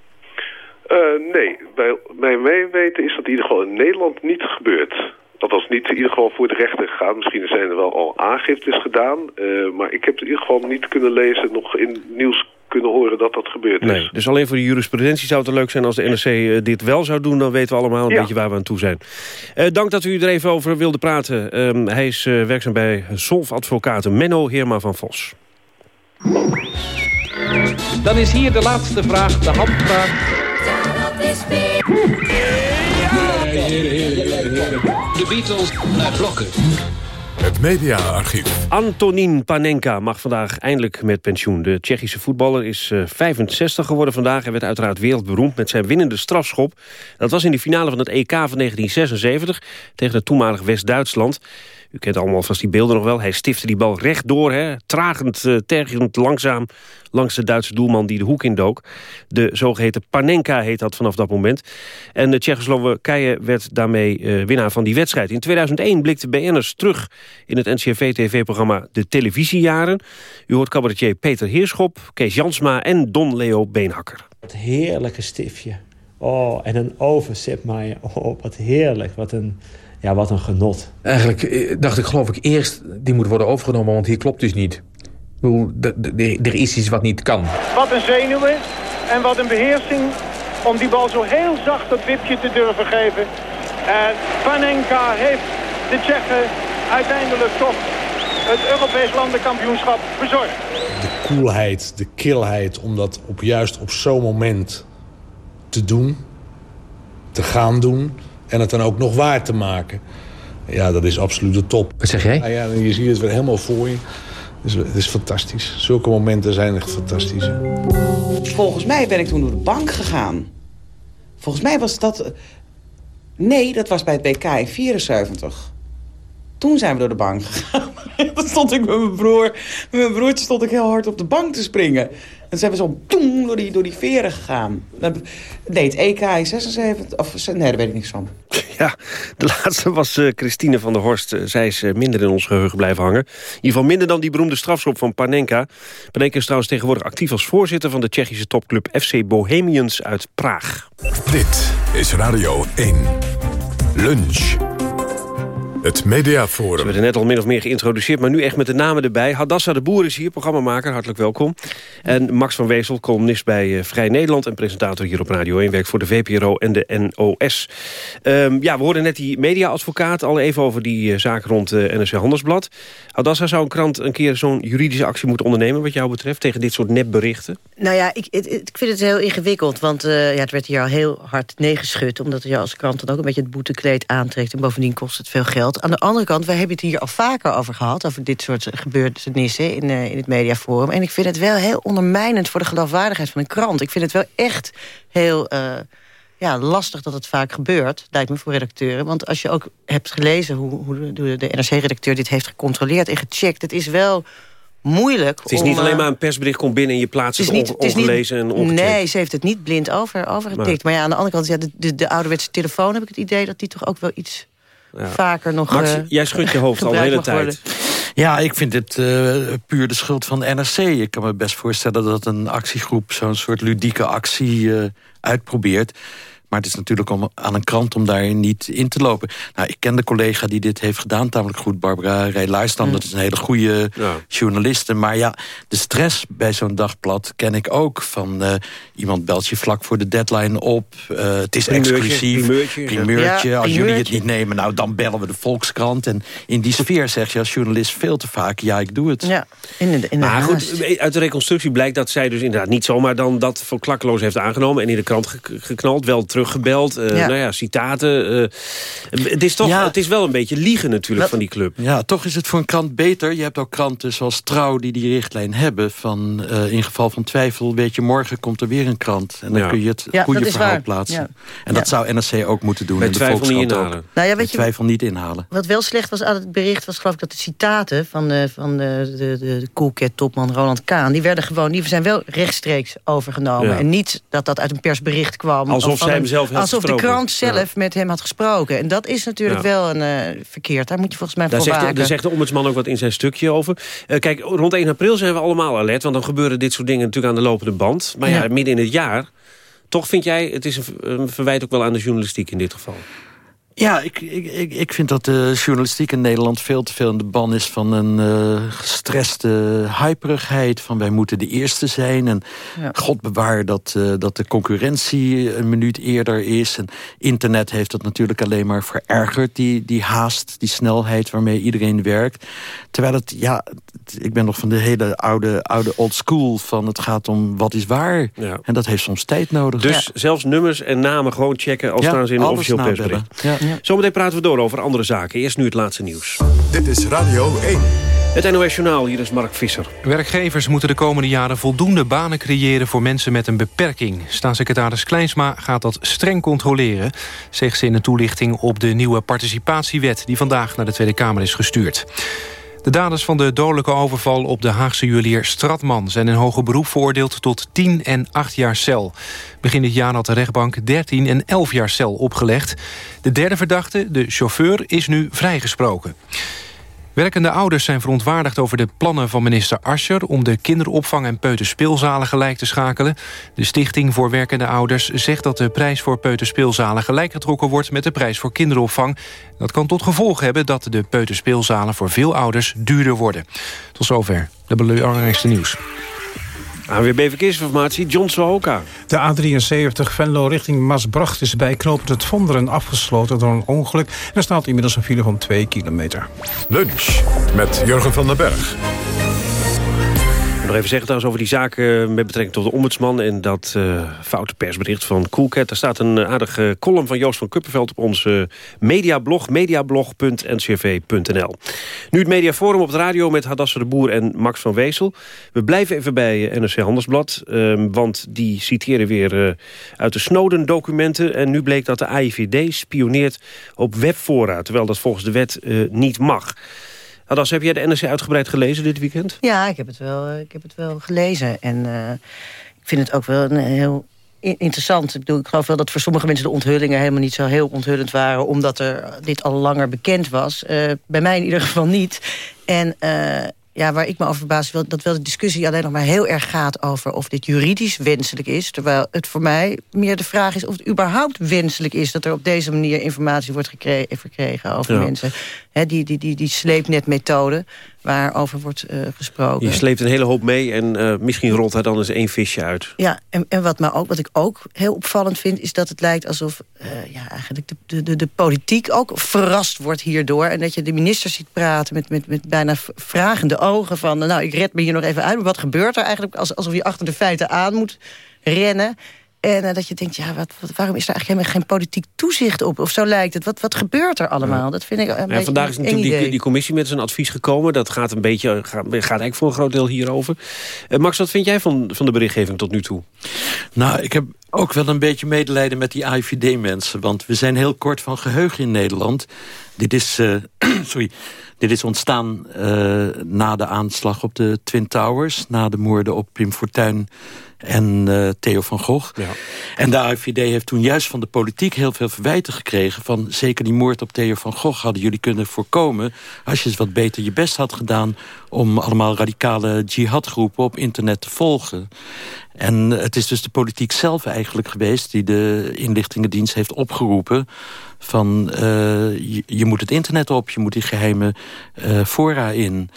Eh, nee, bij, bij mijn weten is dat in ieder geval in Nederland niet gebeurd. Dat was niet in ieder geval voor de rechter gegaan. Misschien zijn er wel al aangiftes gedaan. eh, maar ik heb in ieder geval niet kunnen lezen, nog in nieuws kunnen horen dat dat gebeurd is. Nee, dus alleen voor de jurisprudentie zou het er leuk zijn als de NRC eh, dit wel zou doen. Dan weten we allemaal een Ja. beetje waar we aan toe zijn. Eh, dank dat u er even over wilde praten. Ehm, hij is eh, werkzaam bij Solf Advocaten Menno Heerma van Vos. Dan is hier de laatste vraag, de handvraag. De Beatles naar blokken. Het mediaarchief. Antonin Panenka mag vandaag eindelijk met pensioen. De Tsjechische voetballer is eh, 65 geworden vandaag... en werd uiteraard wereldberoemd met zijn winnende strafschop. Dat was in de finale van het EK van 1976 tegen het toenmalig West-Duitsland. U kent allemaal vast die beelden nog wel. Hij stifte die bal rechtdoor, hè, tragend, eh, tergend, langzaam... langs de Duitse doelman die de hoek indook. De zogeheten Panenka heet dat vanaf dat moment. En de Tsjechoslowakije werd daarmee eh, winnaar van die wedstrijd. In 2001 blikte BN'ers terug in het NCRV-tv-programma De Televisiejaren. U hoort cabaretier Peter Heerschop, Kees Jansma en Don Leo Beenhakker. Wat heerlijke stiftje. Oh, en een overzetmaier. Oh, wat heerlijk. Wat een, ja, wat een genot. Eigenlijk eh, dacht ik geloof ik eerst, die moet worden overgenomen, want hier klopt dus niet. Ik bedoel, er is iets wat niet kan. Wat een zenuwen en wat een beheersing om die bal zo heel zacht dat wipje te durven geven. En Panenka heeft de Tsjechen uiteindelijk toch het Europees landenkampioenschap bezorgd. de koelheid, de kilheid om dat op, juist op zo'n moment te doen, te gaan doen en het dan ook nog waar te maken. Ja, dat is absoluut de top. Wat zeg jij? Nou ja, je ziet het weer helemaal voor je. Dus het is fantastisch. Zulke momenten zijn echt fantastisch. hè. Volgens mij ben ik toen door de bank gegaan. Volgens mij was dat... Nee, dat was bij het WK in 74. Toen zijn we door de bank gegaan. Dan stond ik met mijn broer, met mijn broertje stond ik heel hard op de bank te springen. En zijn we zo toem door die, door die veren gegaan. Nee, het EK in 76, of nee, daar weet ik niks van. Ja, de laatste was uh, Christine van der Horst. Uh, zij is uh, minder in ons geheugen blijven hangen. In ieder geval minder dan die beroemde strafschop van Panenka. Panenka is trouwens tegenwoordig actief als voorzitter... van de Tsjechische topclub FC Bohemians uit Praag. Dit is Radio 1. Lunch. Het Mediaforum. Ze werden net al min of meer geïntroduceerd, maar nu echt met de namen erbij. Hadassa de Boer is hier, programmamaker, hartelijk welkom. En Max van Wezel, columnist bij uh, Vrij Nederland... en presentator hier op Radio 1, werkt voor de VPRO en de NOS. Um, ja, we hoorden net die mediaadvocaat al even over die uh, zaak rond uh, NRC Handelsblad. Hadassa zou een krant een keer zo'n juridische actie moeten ondernemen... wat jou betreft, tegen dit soort nepberichten? Nou ja, ik, ik, ik vind het heel ingewikkeld, want ja, het werd hier al heel hard neergeschud... omdat je als krant dan ook een beetje het boetekleed aantrekt... en bovendien kost het veel geld. Aan de andere kant, wij hebben het hier al vaker over gehad... over dit soort gebeurtenissen in, uh, in het mediaforum. En ik vind het wel heel ondermijnend voor de geloofwaardigheid van een krant. Ik vind het wel echt heel uh, ja, lastig dat het vaak gebeurt, lijkt me voor redacteuren. Want als je ook hebt gelezen hoe, hoe de, NRC-redacteur dit heeft gecontroleerd en gecheckt... het is wel moeilijk. Het is niet om, alleen maar een persbericht komt binnen... en je plaatst het, het, het ongelezen en ongecheckt. Nee, ze heeft het niet blind over, overgetikt. Maar. maar ja, aan de andere kant, ja, de, de, de ouderwetse telefoon... heb ik het idee dat die toch ook wel iets. Vaker nog Max, uh, jij schudt je hoofd al de hele tijd. Worden. Ja, ik vind dit uh, puur de schuld van de NRC. Ik kan me best voorstellen dat een actiegroep... zo'n soort ludieke actie uh, uitprobeert. Maar het is natuurlijk om, aan een krant om daar niet in te lopen. Nou, ik ken de collega die dit heeft gedaan, tamelijk goed. Barbara Rijluistam, mm. dat is een hele goede ja. journaliste. Maar ja, de stress bij zo'n dagblad ken ik ook. Van uh, iemand belt je vlak voor de deadline op. Uh, het is primeurtje, exclusief. Primeurtje. primeurtje. Ja, als jullie het niet nemen, nou dan bellen we de Volkskrant. En in die sfeer zeg je als journalist veel te vaak... ja, ik doe het. Ja, in de, in de maar goed, uit de reconstructie blijkt dat zij dus inderdaad niet zomaar... dan dat voor klakkeloos heeft aangenomen en in de krant geknald. Wel teruggebeld. Uh, ja. Nou ja, citaten. Uh, het, is toch, ja. het is wel een beetje liegen natuurlijk van die club. Ja, toch is het voor een krant beter. Je hebt ook kranten zoals Trouw die die richtlijn hebben. Van uh, in geval van twijfel weet je, morgen komt er weer een krant. En dan ja. kun je het goede verhaal waar. plaatsen. En dat zou NRC ook moeten doen. Bij en de twijfel niet inhalen. Ook. Nou ja, weet je, twijfel niet inhalen. Wat wel slecht was aan het bericht was geloof ik dat de citaten van de, van de, de, de, de Coolcat topman Roland Kaan... die werden gewoon, die zijn wel rechtstreeks overgenomen. En niet dat dat uit een persbericht kwam. Alsof zij hem zelf Alsof de krant zelf ja. met hem had gesproken. En dat is natuurlijk ja. wel een uh, verkeerd. Daar moet je volgens mij daar voor zegt, waken. Daar zegt de ombudsman ook wat in zijn stukje over. Uh, kijk, rond 1 april zijn we allemaal alert. Want dan gebeuren dit soort dingen natuurlijk aan de lopende band. Maar ja, ja midden in het jaar... toch vind jij, het is een, een verwijt ook wel aan de journalistiek in dit geval. Ja, ik, ik, ik vind dat de journalistiek in Nederland veel te veel in de ban is van een uh, gestreste hyperigheid. Van wij moeten de eerste zijn. En ja. God bewaar dat, uh, dat de concurrentie een minuut eerder is. En internet heeft dat natuurlijk alleen maar verergerd. Die, die haast, die snelheid waarmee iedereen werkt. Terwijl het, ja, ik ben nog van de hele oude, oude old school. Van het gaat om wat is waar. Ja. En dat heeft soms tijd nodig. Dus ja. zelfs nummers en namen gewoon checken als staan ze in een officieel persbericht. Ja. Ja. Zometeen praten we door over andere zaken. Eerst nu het laatste nieuws. Dit is Radio 1. Het NOS Journaal, hier is Mark Visser. Werkgevers moeten de komende jaren voldoende banen creëren... voor mensen met een beperking. Staatssecretaris Kleinsma gaat dat streng controleren... zegt ze in een toelichting op de nieuwe participatiewet... die vandaag naar de Tweede Kamer is gestuurd. De daders van de dodelijke overval op de Haagse juwelier Stratman... zijn in hoger beroep veroordeeld tot 10 en 8 jaar cel. Begin dit jaar had de rechtbank 13 en 11 jaar cel opgelegd. De derde verdachte, de chauffeur, is nu vrijgesproken. Werkende ouders zijn verontwaardigd over de plannen van minister Ascher... om de kinderopvang en peuterspeelzalen gelijk te schakelen. De Stichting voor Werkende Ouders zegt dat de prijs voor peuterspeelzalen... gelijk getrokken wordt met de prijs voor kinderopvang. Dat kan tot gevolg hebben dat de peuterspeelzalen voor veel ouders duurder worden. Tot zover de belangrijkste nieuws. ANWB Verkeersinformatie, John Sohoka. De A73 Venlo richting Maasbracht is bij knooppunt het Vonderen afgesloten door een ongeluk. En er staat inmiddels een file van 2 kilometer. Lunch met Jurgen van den Berg. Nog even zeggen trouwens over die zaken met betrekking tot de ombudsman... en dat uh, foute persbericht van Coolcat. Er staat een aardige column van Joost van Kuppenveld op onze mediablog... mediablog.ncrv.nl. Nu het mediaforum op de radio met Hadassah de Boer en Max van Wezel. We blijven even bij NRC Handelsblad, uh, want die citeren weer uit de Snowden-documenten... en nu bleek dat de AIVD spioneert op webfora... terwijl dat volgens de wet niet mag... Hadas, heb jij de NRC uitgebreid gelezen dit weekend? Ja, ik heb het wel, eh, ik heb het wel gelezen. En uh, ik vind het ook wel een heel interessant. Ik, bedoel, ik geloof wel dat voor sommige mensen de onthullingen... helemaal niet zo heel onthullend waren... omdat er dit al langer bekend was. Uh, bij mij in ieder geval niet. En ja, waar ik me over verbaas, dat wel de discussie alleen nog maar heel erg gaat over of dit juridisch wenselijk is. Terwijl het voor mij meer de vraag is of het überhaupt wenselijk is dat er op deze manier informatie wordt verkregen over mensen. He, die, die, die, die sleepnetmethode waarover wordt uh, gesproken. Je sleept een hele hoop mee en uh, misschien rolt er dan eens één visje uit. Ja, en, en wat, maar ook, wat ik ook heel opvallend vind... is dat het lijkt alsof uh, ja, eigenlijk de, de, de, de, politiek ook verrast wordt hierdoor. En dat je de minister ziet praten met, met, met bijna vragende ogen van... nou, ik red me hier nog even uit, maar wat gebeurt er eigenlijk? Alsof je achter de feiten aan moet rennen. En uh, dat je denkt, ja, wat, wat, waarom is er eigenlijk helemaal geen politiek toezicht op? Of zo lijkt het. Wat, wat gebeurt er allemaal? Dat vind ik een ja, Vandaag is natuurlijk die, die, commissie met zijn advies gekomen. Dat gaat een beetje, gaat, gaat eigenlijk voor een groot deel hierover. Uh, Max, wat vind jij van, van de berichtgeving tot nu toe? Nou, ik heb ook wel een beetje medelijden met die AIVD-mensen. Want we zijn heel kort van geheugen in Nederland. Dit is, uh, sorry, dit is ontstaan na de aanslag op de Twin Towers. Na de moorden op Pim Fortuyn en uh, Theo van Gogh. Ja. En de AIVD heeft toen juist van de politiek heel veel verwijten gekregen... van zeker die moord op Theo van Gogh hadden jullie kunnen voorkomen... als je eens wat beter je best had gedaan... om allemaal radicale jihadgroepen op internet te volgen. En het is dus de politiek zelf eigenlijk geweest... die de inlichtingendienst heeft opgeroepen van uh, je, je, moet het internet op, je moet die geheime uh, fora in.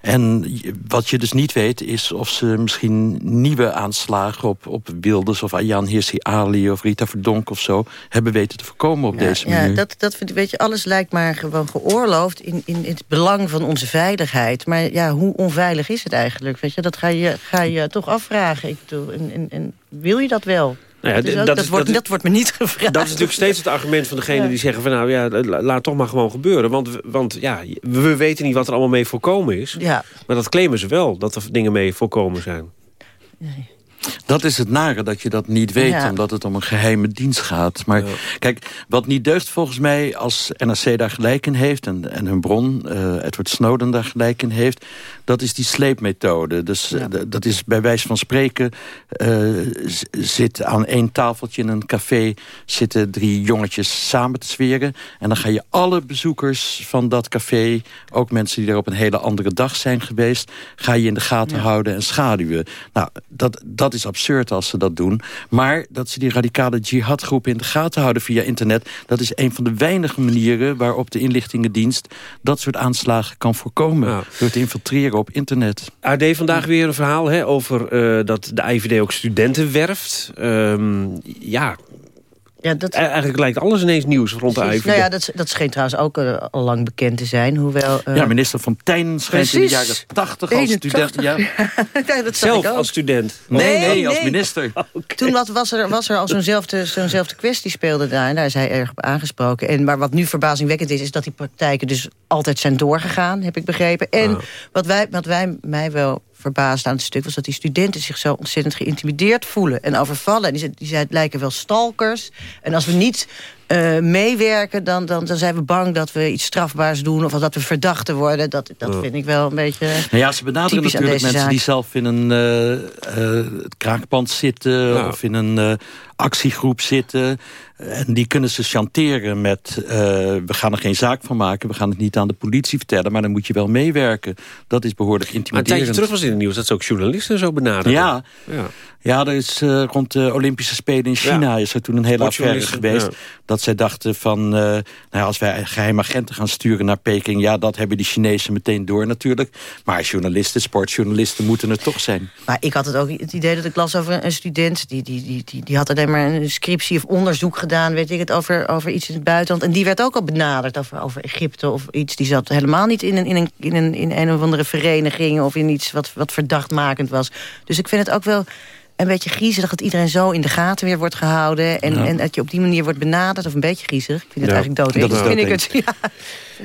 En wat je dus niet weet is of ze misschien nieuwe aanslagen op, op Wilders of Jan Hirsi Ali of Rita Verdonk of zo hebben weten te voorkomen op deze manier. Ja, dat, dat vind weet je, alles lijkt maar gewoon geoorloofd in, in het belang van onze veiligheid. Maar ja, hoe onveilig is het eigenlijk? Weet je, dat ga je, ga je toch afvragen. Ik bedoel, en, en, en wil je dat wel? Nou ja, dat, dat, wordt, dat, wordt, me niet gevraagd. Dat is natuurlijk steeds het argument van degene die zeggen... van nou ja, laat toch maar gewoon gebeuren. Want, want ja, we weten niet wat er allemaal mee voorkomen is. Ja. Maar dat claimen ze wel, dat er dingen mee voorkomen zijn. Nee. Dat is het nare, dat je dat niet weet, omdat het om een geheime dienst gaat. Maar kijk, wat niet deugt volgens mij als NRC daar gelijk in heeft... en, en hun bron, uh, Edward Snowden, daar gelijk in heeft... dat is die sleepmethode. Dus uh, dat is bij wijze van spreken... Uh, zit aan één tafeltje in een café... zitten drie jongetjes samen te zweren... en dan ga je alle bezoekers van dat café... ook mensen die er op een hele andere dag zijn geweest... ga je in de gaten houden en schaduwen. Nou, dat, dat is absurd als ze dat doen. Maar dat ze die radicale jihadgroepen in de gaten houden via internet... dat is een van de weinige manieren waarop de inlichtingendienst... dat soort aanslagen kan voorkomen. Door te infiltreren op internet. AD vandaag weer een verhaal hè, over uh, dat de IVD ook studenten werft. Um, ja, ja, dat... Eigenlijk lijkt alles ineens nieuws rond de IVD. Nou ja, dat, dat scheen trouwens ook uh, al lang bekend te zijn. Hoewel, uh... Ja, minister Van Tijn schijnt in de jaren 80 als student. Ja. ja dat Zelf als student? Nee, nee, nee als minister. Toen wat, was, er, was er al zo'nzelfde zo'nzelfde kwestie speelde daar. En daar is hij erg op aangesproken. En, maar wat nu verbazingwekkend is, is dat die praktijken dus altijd zijn doorgegaan, heb ik begrepen. En ah. wat, wij, wat wij mij wel verbaasd aan het stuk... was dat die studenten zich zo ontzettend geïntimideerd voelen en overvallen. En die, die zei, het lijken wel stalkers. En als we niet uh, meewerken, dan, dan, dan zijn we bang dat we iets strafbaars doen... of dat we verdachten worden. Dat, dat vind ik wel een beetje nou Ja, ze benaderen natuurlijk mensen die zelf in een uh, uh, kraakpand zitten... of in een actiegroep zitten. En die kunnen ze chanteren met... Uh, we gaan er geen zaak van maken, we gaan het niet aan de politie vertellen... maar dan moet je wel meewerken. Dat is behoorlijk intimiderend. Maar een tijdje terug was in het nieuws dat ze ook journalisten zo benaderen. Ja, ja. Ja er is uh, rond de Olympische Spelen in China... is er toen een hele affaire geweest... dat zij dachten van... Uh, nou ja, als wij geheime agenten gaan sturen naar Peking... ja, dat hebben die Chinezen meteen door natuurlijk. Maar journalisten, sportjournalisten moeten het toch zijn. Maar ik had het ook het idee dat ik las over een student... die, die, die, die, die had alleen maar een scriptie of onderzoek gedaan... weet ik het, over, over iets in het buitenland. En die werd ook al benaderd over, over Egypte of iets. Die zat helemaal niet in een, in een, in een, in een of andere vereniging... of in iets wat, wat verdachtmakend was. Dus ik vind het ook wel een beetje griezelig dat iedereen zo in de gaten weer wordt gehouden. En, en dat je op die manier wordt benaderd. Of een beetje griezelig. Ik vind het eigenlijk dood. Dat vind ik het. Ja.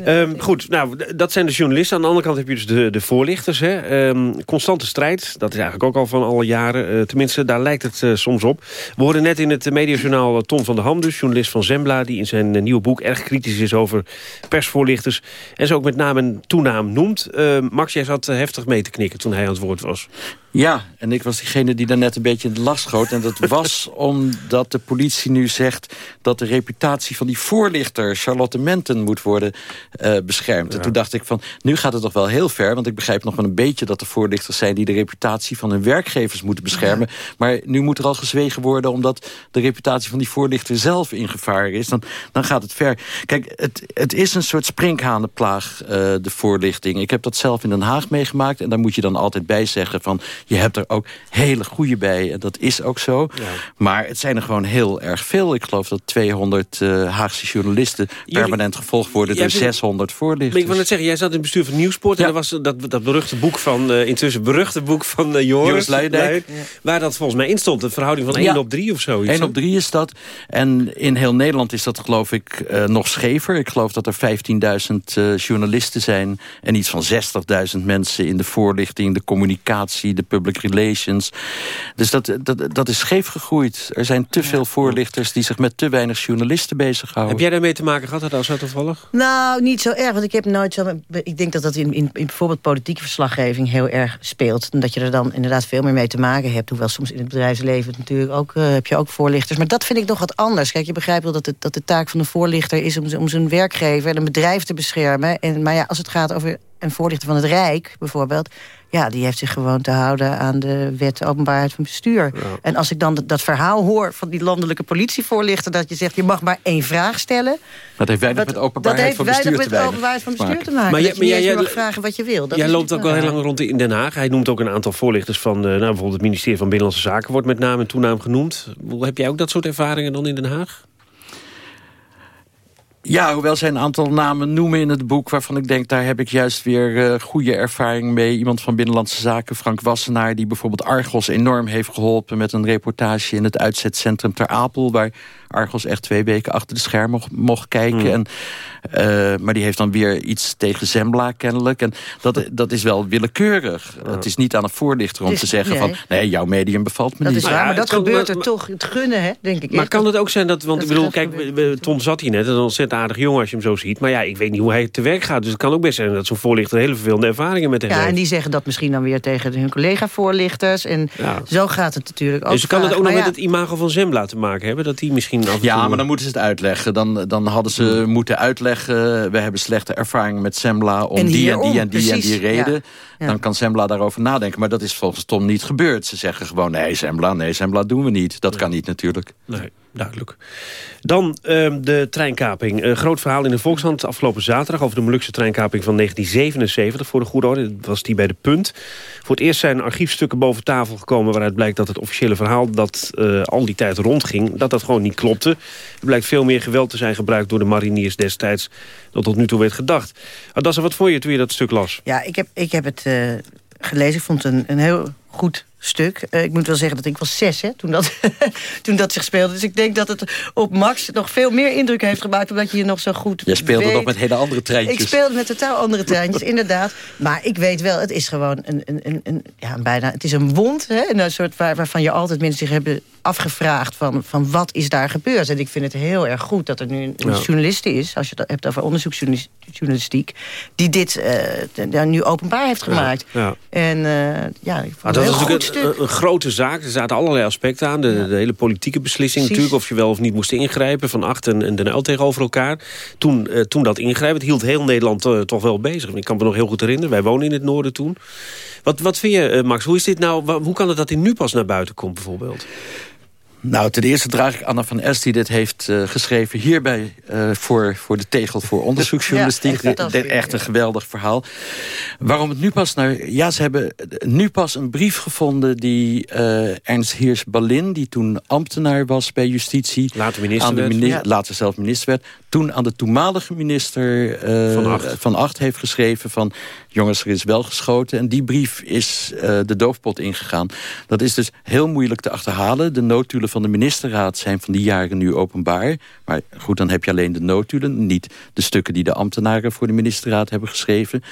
Ehm, goed, nou, dat zijn de journalisten. Aan de andere kant heb je dus de, de voorlichters. Hè. Ehm, constante strijd, dat is eigenlijk ook al van alle jaren. Uh, tenminste, daar lijkt het uh, soms op. We hoorden net in het mediajournaal Tom van der Ham... dus journalist van Zembla... die in zijn nieuwe boek erg kritisch is over persvoorlichters... en ze ook met naam en toenaam noemt. Uh, Max, jij zat heftig mee te knikken toen hij aan het woord was. Ja, en ik was diegene die daar net een beetje in de last schoot. En dat was omdat de politie nu zegt... dat de reputatie van die voorlichter Charlotte Menten moet worden uh. Ja. En toen dacht ik van, nu gaat het toch wel heel ver... want ik begrijp nog wel een beetje dat er voorlichters zijn... die de reputatie van hun werkgevers moeten beschermen. Ja. Maar nu moet er al gezwegen worden... omdat de reputatie van die voorlichter zelf in gevaar is. Dan, dan gaat het ver. Kijk, het, het is een soort sprinkhanenplaag, uh, de voorlichting. Ik heb dat zelf in Den Haag meegemaakt... en daar moet je dan altijd bij zeggen van je hebt er ook hele goede bij. En dat is ook zo. Ja. Maar het zijn er gewoon heel erg veel. Ik geloof dat 200 uh, Haagse journalisten Jullie, permanent gevolgd worden door 600 voorlichters. ik wil net zeggen, jij zat in het bestuur van Nieuwsport. Ja. En er was dat, dat beruchte boek van, uh, intussen beruchte boek van uh, Joris, Joris Leijendijk. Ja. Waar dat volgens mij in stond. De verhouding van 1 op 3 of zoiets. 1 op 3 is dat. En in heel Nederland is dat geloof ik uh, nog schever. Ik geloof dat er 15.000 journalisten zijn. En iets van 60.000 mensen in de voorlichting, de communicatie, de public relations. Dus dat, dat, dat is scheef gegroeid. Er zijn te veel voorlichters die zich met te weinig journalisten bezighouden. Heb jij daarmee te maken gehad, dat zo toevallig? Nou, niet zo erg, want ik heb nooit zo... Ik denk dat dat in, in, bijvoorbeeld politieke verslaggeving heel erg speelt. En dat je er dan inderdaad veel meer mee te maken hebt. Hoewel soms in het bedrijfsleven natuurlijk ook, uh, heb je ook voorlichters. Maar dat vind ik nog wat anders. Kijk, je begrijpt wel dat, het, dat de taak van de voorlichter is... om, om zijn werkgever en een bedrijf te beschermen. En, maar ja, als het gaat over een voorlichter van het Rijk bijvoorbeeld... ja, die heeft zich gewoon te houden aan de wet openbaarheid van bestuur. Ja. En als ik dan dat, dat, verhaal hoor van die landelijke politievoorlichter... dat je zegt, je mag maar één vraag stellen... Dat heeft weinig met openbaarheid van bestuur te maken. Dat heeft openbaarheid van bestuur te maken. Maar, je, maar jij, jij mag vragen wat je wil. Dat jij loopt ook wel heel lang rond in Den Haag. Hij noemt ook een aantal voorlichters van... Uh, nou, bijvoorbeeld het ministerie van Binnenlandse Zaken... wordt met naam en toenaam genoemd. Heb jij ook dat soort ervaringen dan in Den Haag? Ja, hoewel zij een aantal namen noemen in het boek... waarvan ik denk, daar heb ik juist weer uh, goede ervaring mee. Iemand van Binnenlandse Zaken, Frank Wassenaar... die bijvoorbeeld Argos enorm heeft geholpen... met een reportage in het uitzetcentrum Ter Apel... waar Argos echt twee weken achter de schermen mocht, mocht kijken. Mm. En, uh, maar die heeft dan weer iets tegen Zembla kennelijk. En dat, dat is wel willekeurig. Ja. Het is niet aan een voorlichter om te zeggen nee. van... nee, jouw medium bevalt me dat niet. Is waar, maar, maar dat gebeurt er toch. Het gunnen, hè, denk ik. Maar echt. kan het ook zijn dat... Want dat ik bedoel, kijk, Tom zat hier net. Een ontzettend aardig jongen als je hem zo ziet. Maar ja, ik weet niet hoe hij te werk gaat. Dus het kan ook best zijn dat zo'n voorlichter... hele vervelende ervaringen met hem Ja, heeft. en die zeggen dat misschien dan weer tegen hun collega-voorlichters. En ja. zo gaat het natuurlijk ook Dus kan het ook nog met het imago van Zembla te maken hebben? Dat die misschien Ja, maar dan moeten ze het uitleggen. Dan, dan hadden ze hmm. moeten uitleggen... we hebben slechte ervaringen met Sembla... om en die en die en die Precies. en die reden. Ja. Ja. Dan kan Sembla daarover nadenken. Maar dat is volgens Tom niet gebeurd. Ze zeggen gewoon, nee, Sembla, nee, Sembla doen we niet. Dat kan niet natuurlijk. Nee, duidelijk. Dan uh, de treinkaping. Een groot verhaal in de Volkshand afgelopen zaterdag... over de Molukse treinkaping van 1977 voor de goede orde. Dat was die bij de punt. Voor het eerst zijn archiefstukken boven tafel gekomen... waaruit blijkt dat het officiële verhaal dat uh, al die tijd rondging... dat dat gewoon niet klopte. Er blijkt veel meer geweld te zijn gebruikt door de mariniers destijds... dan tot nu toe werd gedacht. Adassa, wat vond je toen je dat stuk las? Ja, ik heb, ik heb het uh, gelezen. Ik vond het een, een heel goed stuk. Uh, ik moet wel zeggen dat ik was zes hè, toen, dat, toen dat zich speelde. Dus ik denk dat het op Max nog veel meer indruk heeft gemaakt... omdat je je nog zo goed Je speelde weet. nog met hele andere treintjes. Ik speelde met totaal andere treintjes, inderdaad. Maar ik weet wel, het is gewoon een, een, een, een ja, bijna, het is een wond. Hè, een soort waar, waarvan je altijd mensen zich hebben afgevraagd... Van, van wat is daar gebeurd. En ik vind het heel erg goed dat er nu een ja. journalist is... als je het hebt over onderzoeksjournalistiek... die dit uh, nu openbaar heeft gemaakt. Ja. En uh, ja, ik vond maar het heel is goed stuk. Een, grote zaak. Er zaten allerlei aspecten aan. De, ja. de hele politieke beslissing Precies. natuurlijk. Of je wel of niet moest ingrijpen. Van Acht en, en Den Uyl tegenover elkaar. Toen, uh, toen dat ingrijpen, het hield heel Nederland uh, toch wel bezig. Ik kan me nog heel goed herinneren. Wij wonen in het noorden toen. Wat, wat vind je, Max? Hoe is dit nou? Hoe kan het dat hij nu pas naar buiten komt bijvoorbeeld? Nou, ten eerste draag ik Anna van Es die dit heeft uh, geschreven... hierbij uh, voor, voor de tegel voor onderzoeksjournalistiek. ja, echt, echt een geweldig verhaal. Waarom het nu pas naar... Ja, ze hebben nu pas een brief gevonden die uh, Ernst Heers-Ballin... die toen ambtenaar was bij justitie... Later minister aan de werd. Ja. Later zelf minister werd. Toen aan de toenmalige minister van Acht. van, Acht. heeft geschreven van... jongens, er is wel geschoten. En die brief is de doofpot ingegaan. Dat is dus heel moeilijk te achterhalen. De noodtulen van de ministerraad zijn van die jaren nu openbaar. Maar goed, dan heb je alleen de notulen. Niet de stukken die de ambtenaren voor de ministerraad hebben geschreven.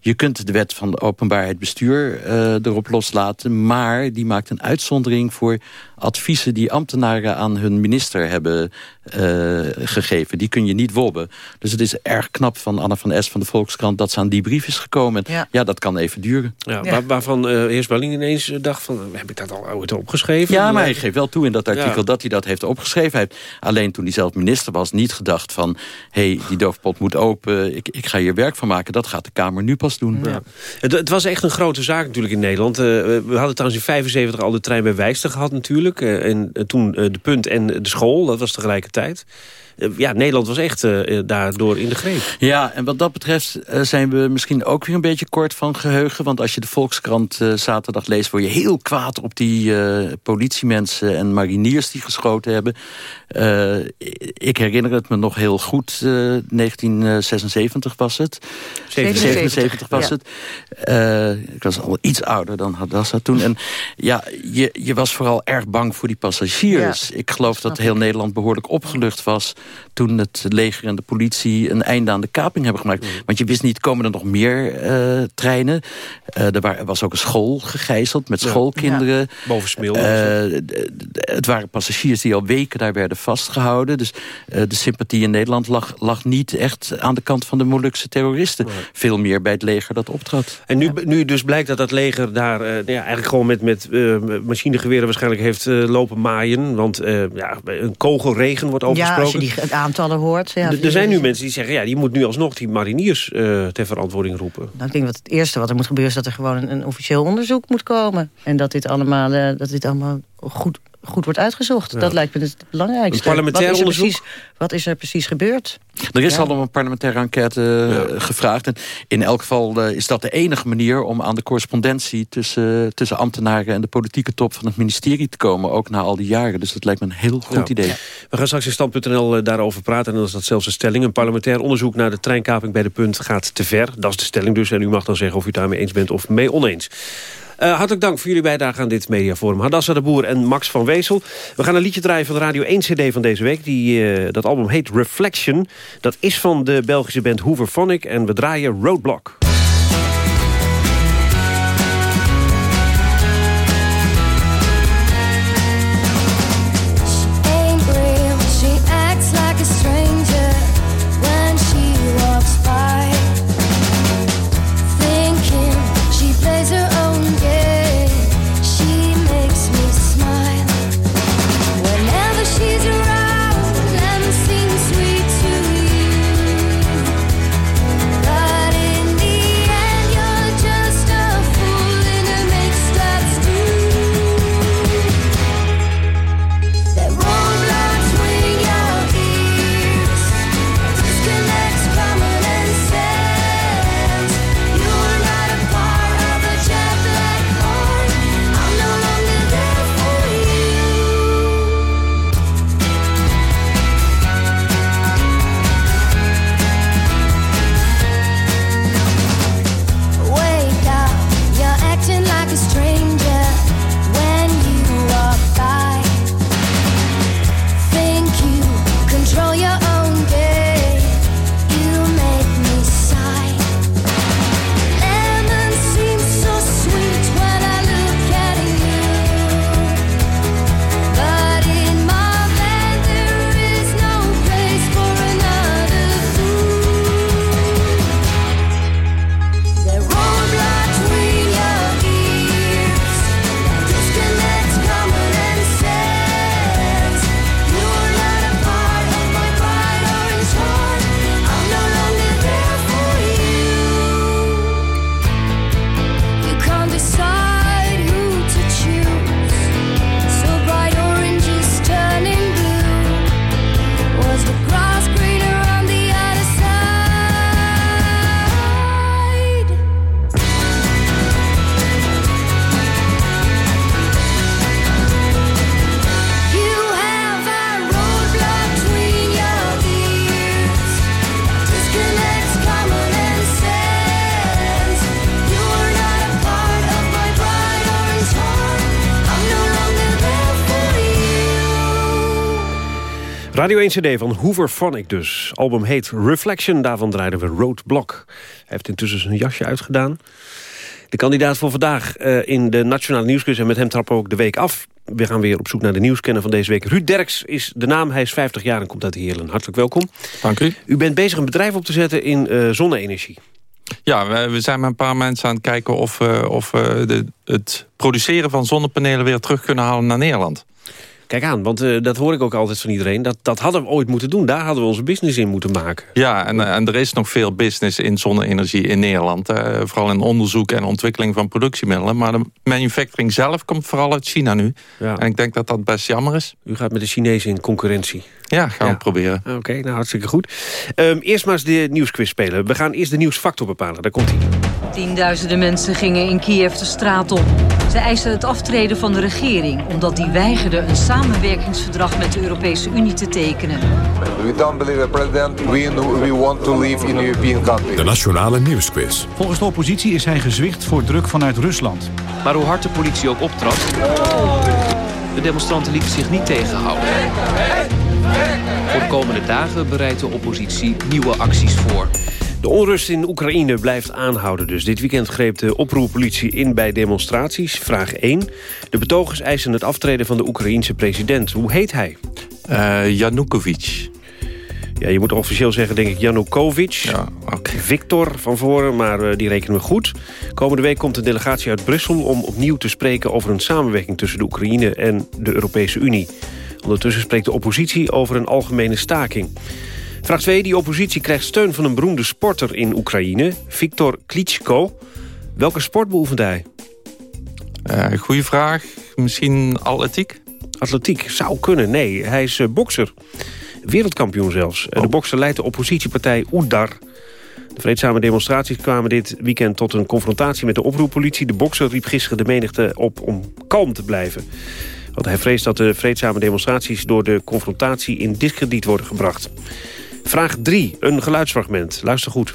Je kunt de wet van de openbaarheid bestuur uh, erop loslaten... maar die maakt een uitzondering voor adviezen die ambtenaren aan hun minister hebben uh, gegeven. Die kun je niet wobben. Dus het is erg knap van Anna van Es van de Volkskrant... dat ze aan die brief is gekomen. Ja, ja dat kan even duren. Ja, waar, waarvan uh, Heer Spelling ineens dacht van... heb ik dat al ooit opgeschreven? Ja, maar hij geeft wel toe in dat artikel ja. dat hij dat heeft opgeschreven. Hij heeft alleen toen hij zelf minister was niet gedacht van... hé, hey, die doofpot moet open, ik, ik ga hier werk van maken. Dat gaat de Kamer nu pas doen. Ja. Het, het, was echt een grote zaak natuurlijk in Nederland. Uh, we hadden trouwens in 75 al de trein bij Wijster gehad natuurlijk. Uh, en toen de punt en de school, dat was tegelijkertijd. Ja, Nederland was echt uh, daardoor in de greep. Ja, en wat dat betreft uh, zijn we misschien ook weer een beetje kort van geheugen. Want als je de Volkskrant uh, zaterdag leest... word je heel kwaad op die politiemensen en mariniers die geschoten hebben. ik herinner het me nog heel goed. 1976 was het. 77, 77 was ja. het. ik was al iets ouder dan Hadassa toen. En ja, je, je was vooral erg bang voor die passagiers. Ja, ik geloof dat heel Nederland behoorlijk opgelucht was toen het leger en de politie een einde aan de kaping hebben gemaakt. Mm. Want je wist niet, komen er nog meer uh, treinen? Uh, er, er was ook een school gegijzeld met schoolkinderen. Ja. Boven Smil. Uh, het waren passagiers die al weken daar werden vastgehouden. Dus de sympathie in Nederland lag, lag niet echt aan de kant van de Molukse terroristen. Nee. Veel meer bij het leger dat optrad. En nu, nu dus blijkt dat dat leger daar ja, eigenlijk gewoon met, met machinegeweren waarschijnlijk heeft lopen maaien. Want ja, een kogelregen wordt overgesproken. Ja, die aantallen hoort. Ja, er zijn nu mensen die zeggen, ja, die moet nu alsnog die mariniers uh, ter verantwoording roepen. Nou, ik denk dat het eerste wat er moet gebeuren is dat er gewoon een, een officieel onderzoek moet komen. En dat dit allemaal, uh, dat dit allemaal goed goed wordt uitgezocht. Ja. Dat lijkt me het belangrijkste. Een parlementair wat is onderzoek? Precies, wat is er precies gebeurd? Er is ja. al om een parlementaire enquête ja. gevraagd. En in elk geval uh, is dat de enige manier om aan de correspondentie... Tussen, tussen ambtenaren en de politieke top van het ministerie te komen. Ook na al die jaren. Dus dat lijkt me een heel goed idee. We gaan straks in stand.nl daarover praten. En dan is dat zelfs een stelling. Een parlementair onderzoek naar de treinkaping bij de punt gaat te ver. Dat is de stelling dus. En u mag dan zeggen of u het daarmee eens bent of mee oneens. Uh, hartelijk dank voor jullie bijdrage aan dit mediaforum. Hadassa de Boer en Max van Wezel. We gaan een liedje draaien van de Radio 1 CD van deze week. Die, uh, dat album heet Reflection. Dat is van de Belgische band Hooverphonic. En we draaien Roadblock. Radio 1 CD van Hooverphonic dus. Album heet Reflection, daarvan draaiden we Roadblock. Hij heeft intussen zijn jasje uitgedaan. De kandidaat voor vandaag uh, in de Nationale Nieuwsquiz... en met hem trappen we ook de week af. We gaan weer op zoek naar de nieuwskenner van deze week. Ruud Derks is de naam, hij is 50 jaar en komt uit Heerlen. Hartelijk welkom. Dank u. U bent bezig een bedrijf op te zetten in uh, zonne-energie. Ja, we, we, zijn met een paar mensen aan het kijken... of, uh, of de, het produceren van zonnepanelen weer terug kunnen halen naar Nederland. Kijk aan, want uh, dat hoor ik ook altijd van iedereen. Dat, dat hadden we ooit moeten doen. Daar hadden we onze business in moeten maken. Ja, en, en er is nog veel business in zonne-energie in Nederland. Uh, vooral in onderzoek en ontwikkeling van productiemiddelen. Maar de manufacturing zelf komt vooral uit China nu. Ja. En ik denk dat dat best jammer is. U gaat met de Chinezen in concurrentie. Ja, gaan ja. we proberen. Oké, nou hartstikke goed. Um, eerst maar eens de nieuwsquiz spelen. We gaan eerst de nieuwsfactor bepalen. Daar komt hij. Tienduizenden mensen gingen in Kiev de straat op. Ze eisten het aftreden van de regering... omdat die weigerde een samenwerkingsverdrag met de Europese Unie te tekenen. We don't believe president. We, we want to live in a European country. De Nationale Nieuwsquiz. Volgens de oppositie is hij gezwicht voor druk vanuit Rusland. Maar hoe hard de politie ook optrad... de demonstranten lieten zich niet tegenhouden. Voor de komende dagen bereidt de oppositie nieuwe acties voor. De onrust in Oekraïne blijft aanhouden dus. Dit weekend greep de oproerpolitie in bij demonstraties. Vraag 1. De betogers eisen het aftreden van de Oekraïense president. Hoe heet hij? Uh, Janukovic. Ja, je moet officieel zeggen, denk ik, Janukovic. Ja, okay. Victor van voren, maar uh, die rekenen we goed. Komende week komt een delegatie uit Brussel... om opnieuw te spreken over een samenwerking tussen de Oekraïne en de Europese Unie. Ondertussen spreekt de oppositie over een algemene staking. Vraag 2. Die oppositie krijgt steun van een beroemde sporter in Oekraïne, Viktor Klitschko. Welke sport beoefent hij? Uh, goeie vraag. Misschien atletiek? Atletiek zou kunnen, nee. Hij is uh, bokser. Wereldkampioen zelfs. Oh. De bokser leidt de oppositiepartij Oedar. De vreedzame demonstraties kwamen dit weekend tot een confrontatie met de oproeppolitie. De bokser riep gisteren de menigte op om kalm te blijven. Want hij vreest dat de vreedzame demonstraties door de confrontatie in diskrediet worden gebracht. Vraag 3, een geluidsfragment. Luister goed.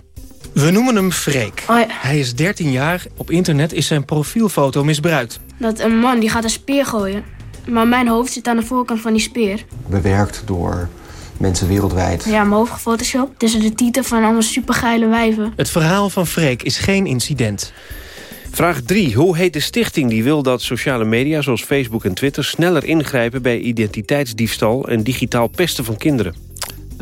We noemen hem Freek. Oh ja. Hij is 13 jaar. Op internet is zijn profielfoto misbruikt. Dat een man die gaat een speer gooien. Maar mijn hoofd zit aan de voorkant van die speer. Bewerkt door mensen wereldwijd. Ja, mijn hoofd gefotoshopt. Tussen de titel van allemaal supergeile wijven. Het verhaal van Freek is geen incident. Vraag 3. Hoe heet de stichting die wil dat sociale media zoals Facebook en Twitter... sneller ingrijpen bij identiteitsdiefstal en digitaal pesten van kinderen?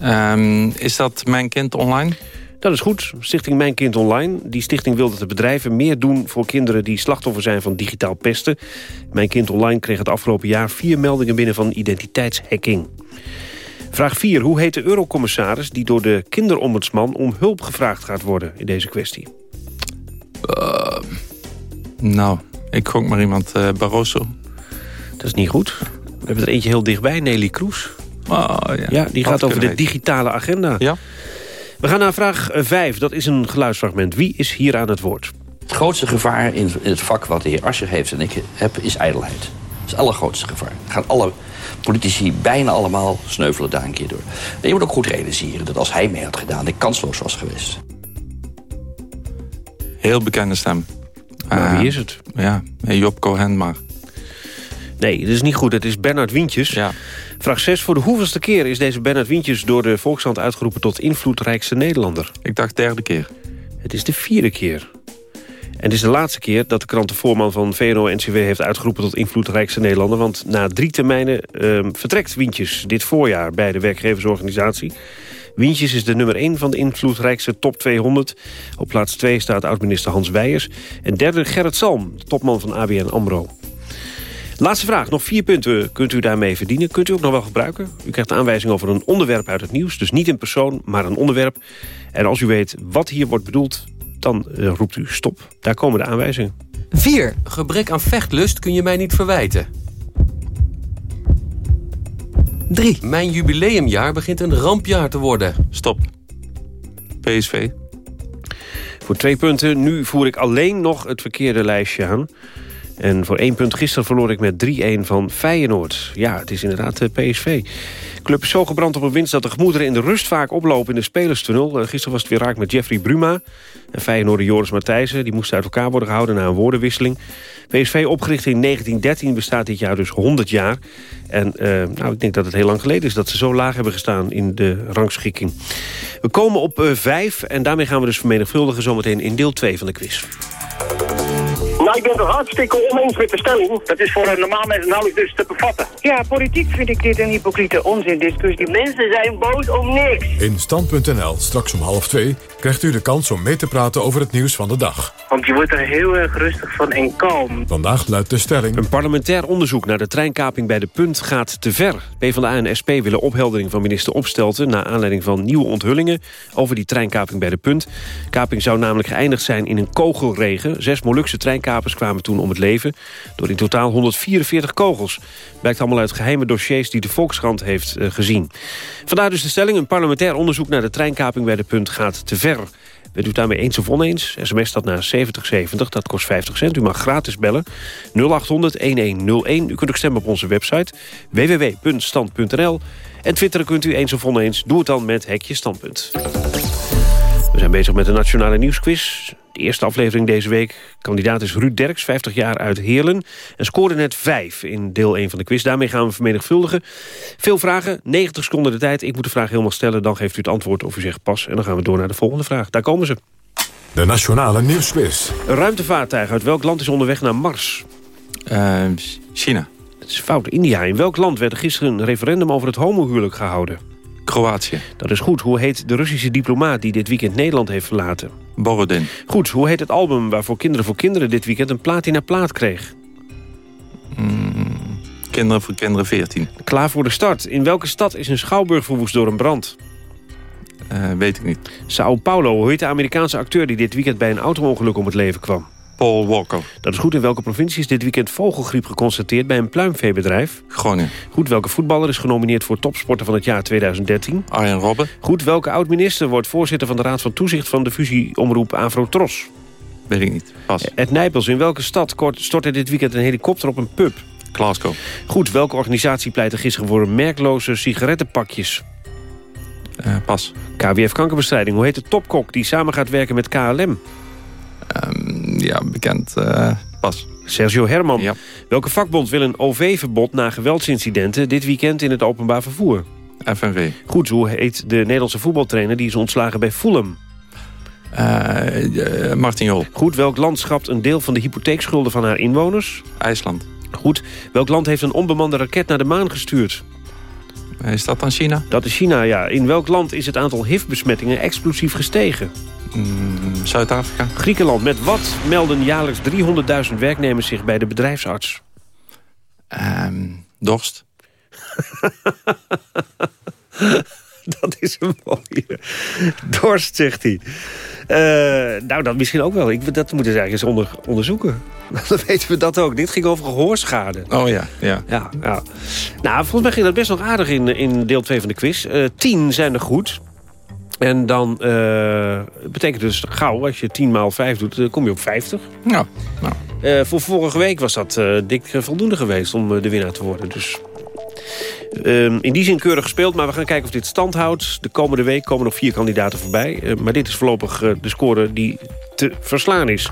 Um, is dat Mijn Kind Online? Dat is goed. Stichting Mijn Kind Online. Die stichting wil dat de bedrijven meer doen voor kinderen... die slachtoffer zijn van digitaal pesten. Mijn Kind Online kreeg het afgelopen jaar vier meldingen binnen van identiteitshacking. Vraag 4. Hoe heet de eurocommissaris die door de kinderombudsman... om hulp gevraagd gaat worden in deze kwestie? Uh, nou, ik gok maar iemand uh, Barroso. Dat is niet goed. We hebben er eentje heel dichtbij, Nelly Kroes. Oh, ja. ja, die gaat over de digitale agenda. Ja. We gaan naar vraag 5. Dat is een geluidsfragment. Wie is hier aan het woord? Het grootste gevaar in het vak wat de heer Asscher heeft en ik heb... is ijdelheid. Dat is het allergrootste gevaar. Gaan alle politici bijna allemaal sneuvelen daar een keer door. En je moet ook goed realiseren dat als hij mee had gedaan... ik kansloos was geweest. Heel bekende stem. Maar uh, wie is het? Ja, Job Cohen maar. Nee, dat is niet goed. Het is Bernard Wientjes. Ja. Vraag 6. Voor de hoeveelste keer is deze Bernard Wientjes... door de Volkskrant uitgeroepen tot invloedrijkste Nederlander? Ik dacht derde keer. Het is de vierde keer. En het is de laatste keer dat de krantenvoorman van VNO-NCW... heeft uitgeroepen tot invloedrijkste Nederlander. Want na drie termijnen uh, vertrekt Wientjes dit voorjaar... bij de werkgeversorganisatie. Wientjes is de nummer 1 van de invloedrijkste top 200. Op plaats 2 staat oud-minister Hans Weijers. En derde Gerrit Salm, topman van ABN AMRO. Laatste vraag, nog vier punten kunt u daarmee verdienen. Kunt u ook nog wel gebruiken. U krijgt aanwijzing over een onderwerp uit het nieuws. Dus niet een persoon, maar een onderwerp. En als u weet wat hier wordt bedoeld, dan uh, roept u stop. Daar komen de aanwijzingen. 4. Gebrek aan vechtlust kun je mij niet verwijten. 3. Mijn jubileumjaar begint een rampjaar te worden. Stop. PSV. Voor twee punten. Nu voer ik alleen nog het verkeerde lijstje aan. En voor één punt gisteren verloor ik met 3-1 van Feyenoord. Ja, het is inderdaad de PSV. De club is zo gebrand op een winst dat de gemoederen in de rust vaak oplopen in de spelerstunnel. Gisteren was het weer raak met Jeffrey Bruma. En Feyenoord Joris Matthijssen. Die moesten uit elkaar worden gehouden na een woordenwisseling. PSV opgericht in 1913 bestaat dit jaar dus 100 jaar. En uh, nou, ik denk dat het heel lang geleden is dat ze zo laag hebben gestaan in de rangschikking. We komen op uh, 5 en daarmee gaan we dus vermenigvuldigen zometeen in deel 2 van de quiz. Ik ben het hartstikke oneens met de stelling. Dat is voor een normaal mens nauwelijks dus te bevatten. Ja, politiek vind ik dit een hypocriete onzindiscussie. Mensen zijn boos om niks. In Stand.nl, straks om half twee, krijgt u de kans om mee te praten over het nieuws van de dag. Want je wordt er heel erg rustig van en kalm. Vandaag luidt de stelling... Een parlementair onderzoek naar de treinkaping bij de Punt gaat te ver. PvdA en SP willen opheldering van minister Opstelten... naar aanleiding van nieuwe onthullingen over die treinkaping bij de Punt. Kaping zou namelijk geëindigd zijn in een kogelregen. Zes Molukse treinkapers kwamen toen om het leven... door in totaal 144 kogels. Blijkt allemaal uit geheime dossiers die de Volkskrant heeft uh, gezien. Vandaar dus de stelling... een parlementair onderzoek naar de treinkaping bij de Punt gaat te ver... Bent u daarmee eens of oneens? SMS dat naar 7070, dat kost 50 cent. U mag gratis bellen. 0800-1101. U kunt ook stemmen op onze website www.stand.nl. En twitteren kunt u eens of oneens. Doe het dan met Hekje Standpunt. We zijn bezig met de Nationale Nieuwsquiz. De eerste aflevering deze week. Kandidaat is Ruud Derks, 50 jaar uit Heerlen. En scoorde net 5 in deel 1 van de quiz. Daarmee gaan we vermenigvuldigen. Veel vragen, 90 seconden de tijd. Ik moet de vraag helemaal stellen, dan geeft u het antwoord of u zegt pas. En dan gaan we door naar de volgende vraag. Daar komen ze. De Nationale Nieuwsquiz. Een ruimtevaartuig uit welk land is onderweg naar Mars? Uh, China. Het is fout. India. In welk land werd er gisteren een referendum over het homohuwelijk gehouden? Kroatië. Dat is goed. Hoe heet de Russische diplomaat die dit weekend Nederland heeft verlaten? Borodin. Goed. Hoe heet het album waarvoor Kinderen voor Kinderen dit weekend een platina plaat kreeg? Mm, kinderen voor Kinderen 14. Klaar voor de start. In welke stad is een schouwburg verwoest door een brand? Uh, weet ik niet. Sao Paulo. Hoe heet de Amerikaanse acteur die dit weekend bij een auto-ongeluk om het leven kwam? Paul Walker. Dat is goed. In welke provincie is dit weekend vogelgriep geconstateerd bij een pluimveebedrijf? Groningen. Goed. Welke voetballer is genomineerd voor topsporter van het jaar 2013? Arjen Robben. Goed. Welke oud-minister wordt voorzitter van de Raad van Toezicht van de fusieomroep Afrotros? Weet ik niet. Pas. Ed Nijpels. In welke stad stortte dit weekend een helikopter op een pub? Glasgow. Goed. Welke organisatie pleitte gisteren voor merkloze sigarettenpakjes? Uh, pas. KWF Kankerbestrijding. Hoe heet de topkok die samen gaat werken met KLM? Um, ja, bekend. Uh, pas. Sergio Herman. Ja. Welke vakbond wil een OV-verbod na geweldsincidenten... dit weekend in het openbaar vervoer? FNV. Goed, hoe heet de Nederlandse voetbaltrainer... die is ontslagen bij Fulham? Uh, uh, Martin Jol. Goed, welk land schrapt een deel van de hypotheekschulden van haar inwoners? IJsland. Goed, welk land heeft een onbemande raket naar de maan gestuurd? Is dat dan China? Dat is China, ja. In welk land is het aantal HIV-besmettingen explosief gestegen? Mm, Zuid-Afrika. Griekenland. Met wat melden jaarlijks 300.000 werknemers zich bij de bedrijfsarts? Um, dorst. dat is een mooie. Dorst, zegt hij. Uh, nou, dat misschien ook wel. Ik, dat moeten ze eigenlijk eens onder, onderzoeken. Dan weten we dat ook. Dit ging over gehoorschade. Oh ja, ja. ja, ja. Nou, volgens mij ging dat best nog aardig in, in deel 2 van de quiz. Uh, tien zijn er goed. En dan uh, betekent dus gauw, als je 10 maal 5 doet, dan kom je op 50. Nou, nou. Uh, voor vorige week was dat uh, dik voldoende geweest om de winnaar te worden. Dus uh, in die zin keurig gespeeld, maar we gaan kijken of dit stand houdt. De komende week komen nog vier kandidaten voorbij. maar dit is voorlopig de score die te verslaan is.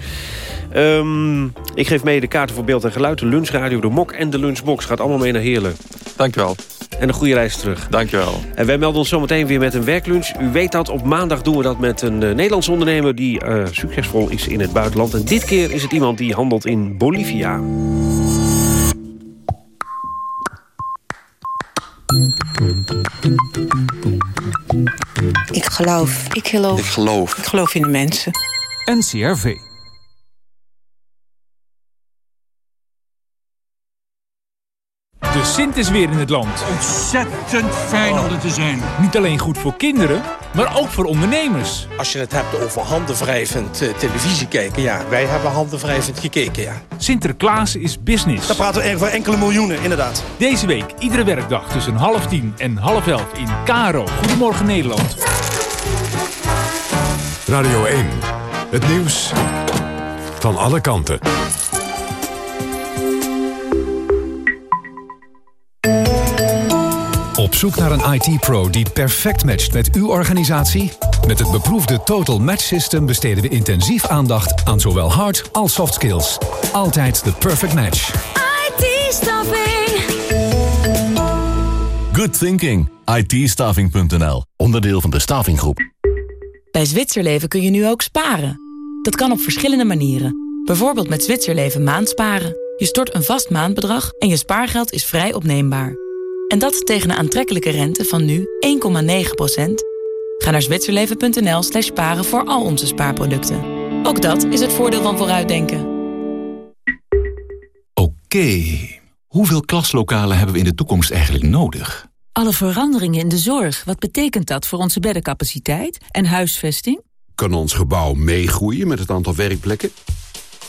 Um, ik geef mee de kaarten voor beeld en geluid, de lunchradio, de mok en de lunchbox. Gaat allemaal mee naar Heerlen. Dankjewel. En een goede reis terug. Dankjewel. En wij melden ons zometeen weer met een werklunch. U weet dat, op maandag doen we dat met een uh, Nederlands ondernemer... die uh, succesvol is in het buitenland. En dit keer is het iemand die handelt in Bolivia. Ik geloof. Ik geloof. Ik geloof. Ik geloof in de mensen. NCRV. De Sint is weer in het land. Ontzettend fijn om er te zijn. Niet alleen goed voor kinderen, maar ook voor ondernemers. Als je het hebt over handenwrijvend uh, televisie kijken, ja, wij hebben handenwrijvend gekeken, ja. Sinterklaas is business. Daar praten we over enkele miljoenen, inderdaad. Deze week, iedere werkdag tussen half tien en half elf in Karo. Goedemorgen Nederland. Radio 1, het nieuws van alle kanten. Zoek naar een IT-pro die perfect matcht met uw organisatie? Met het beproefde Total Match System besteden we intensief aandacht aan zowel hard als soft skills. Altijd de perfect match. IT-staffing. Good thinking. it Onderdeel van de Stavinggroep. Bij Zwitserleven kun je nu ook sparen. Dat kan op verschillende manieren. Bijvoorbeeld met Zwitserleven maandsparen. Je stort een vast maandbedrag en je spaargeld is vrij opneembaar. En dat tegen een aantrekkelijke rente van nu 1,9%. Ga naar zwitserleven.nl slash sparen voor al onze spaarproducten. Ook dat is het voordeel van vooruitdenken. Oké, hoeveel klaslokalen hebben we in de toekomst eigenlijk nodig? Alle veranderingen in de zorg, wat betekent dat voor onze beddencapaciteit en huisvesting? Kan ons gebouw meegroeien met het aantal werkplekken?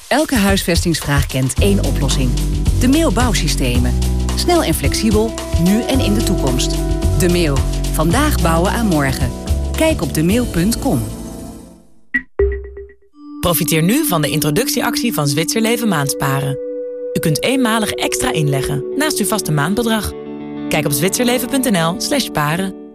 Elke huisvestingsvraag kent één oplossing. De Mail Bouwsystemen. Snel en flexibel, nu en in de toekomst. De Mail. Vandaag bouwen aan morgen. Kijk op mail.com. Profiteer nu van de introductieactie van Zwitserleven Maandsparen. U kunt eenmalig extra inleggen naast uw vaste maandbedrag. Kijk op zwitserleven.nl slash paren.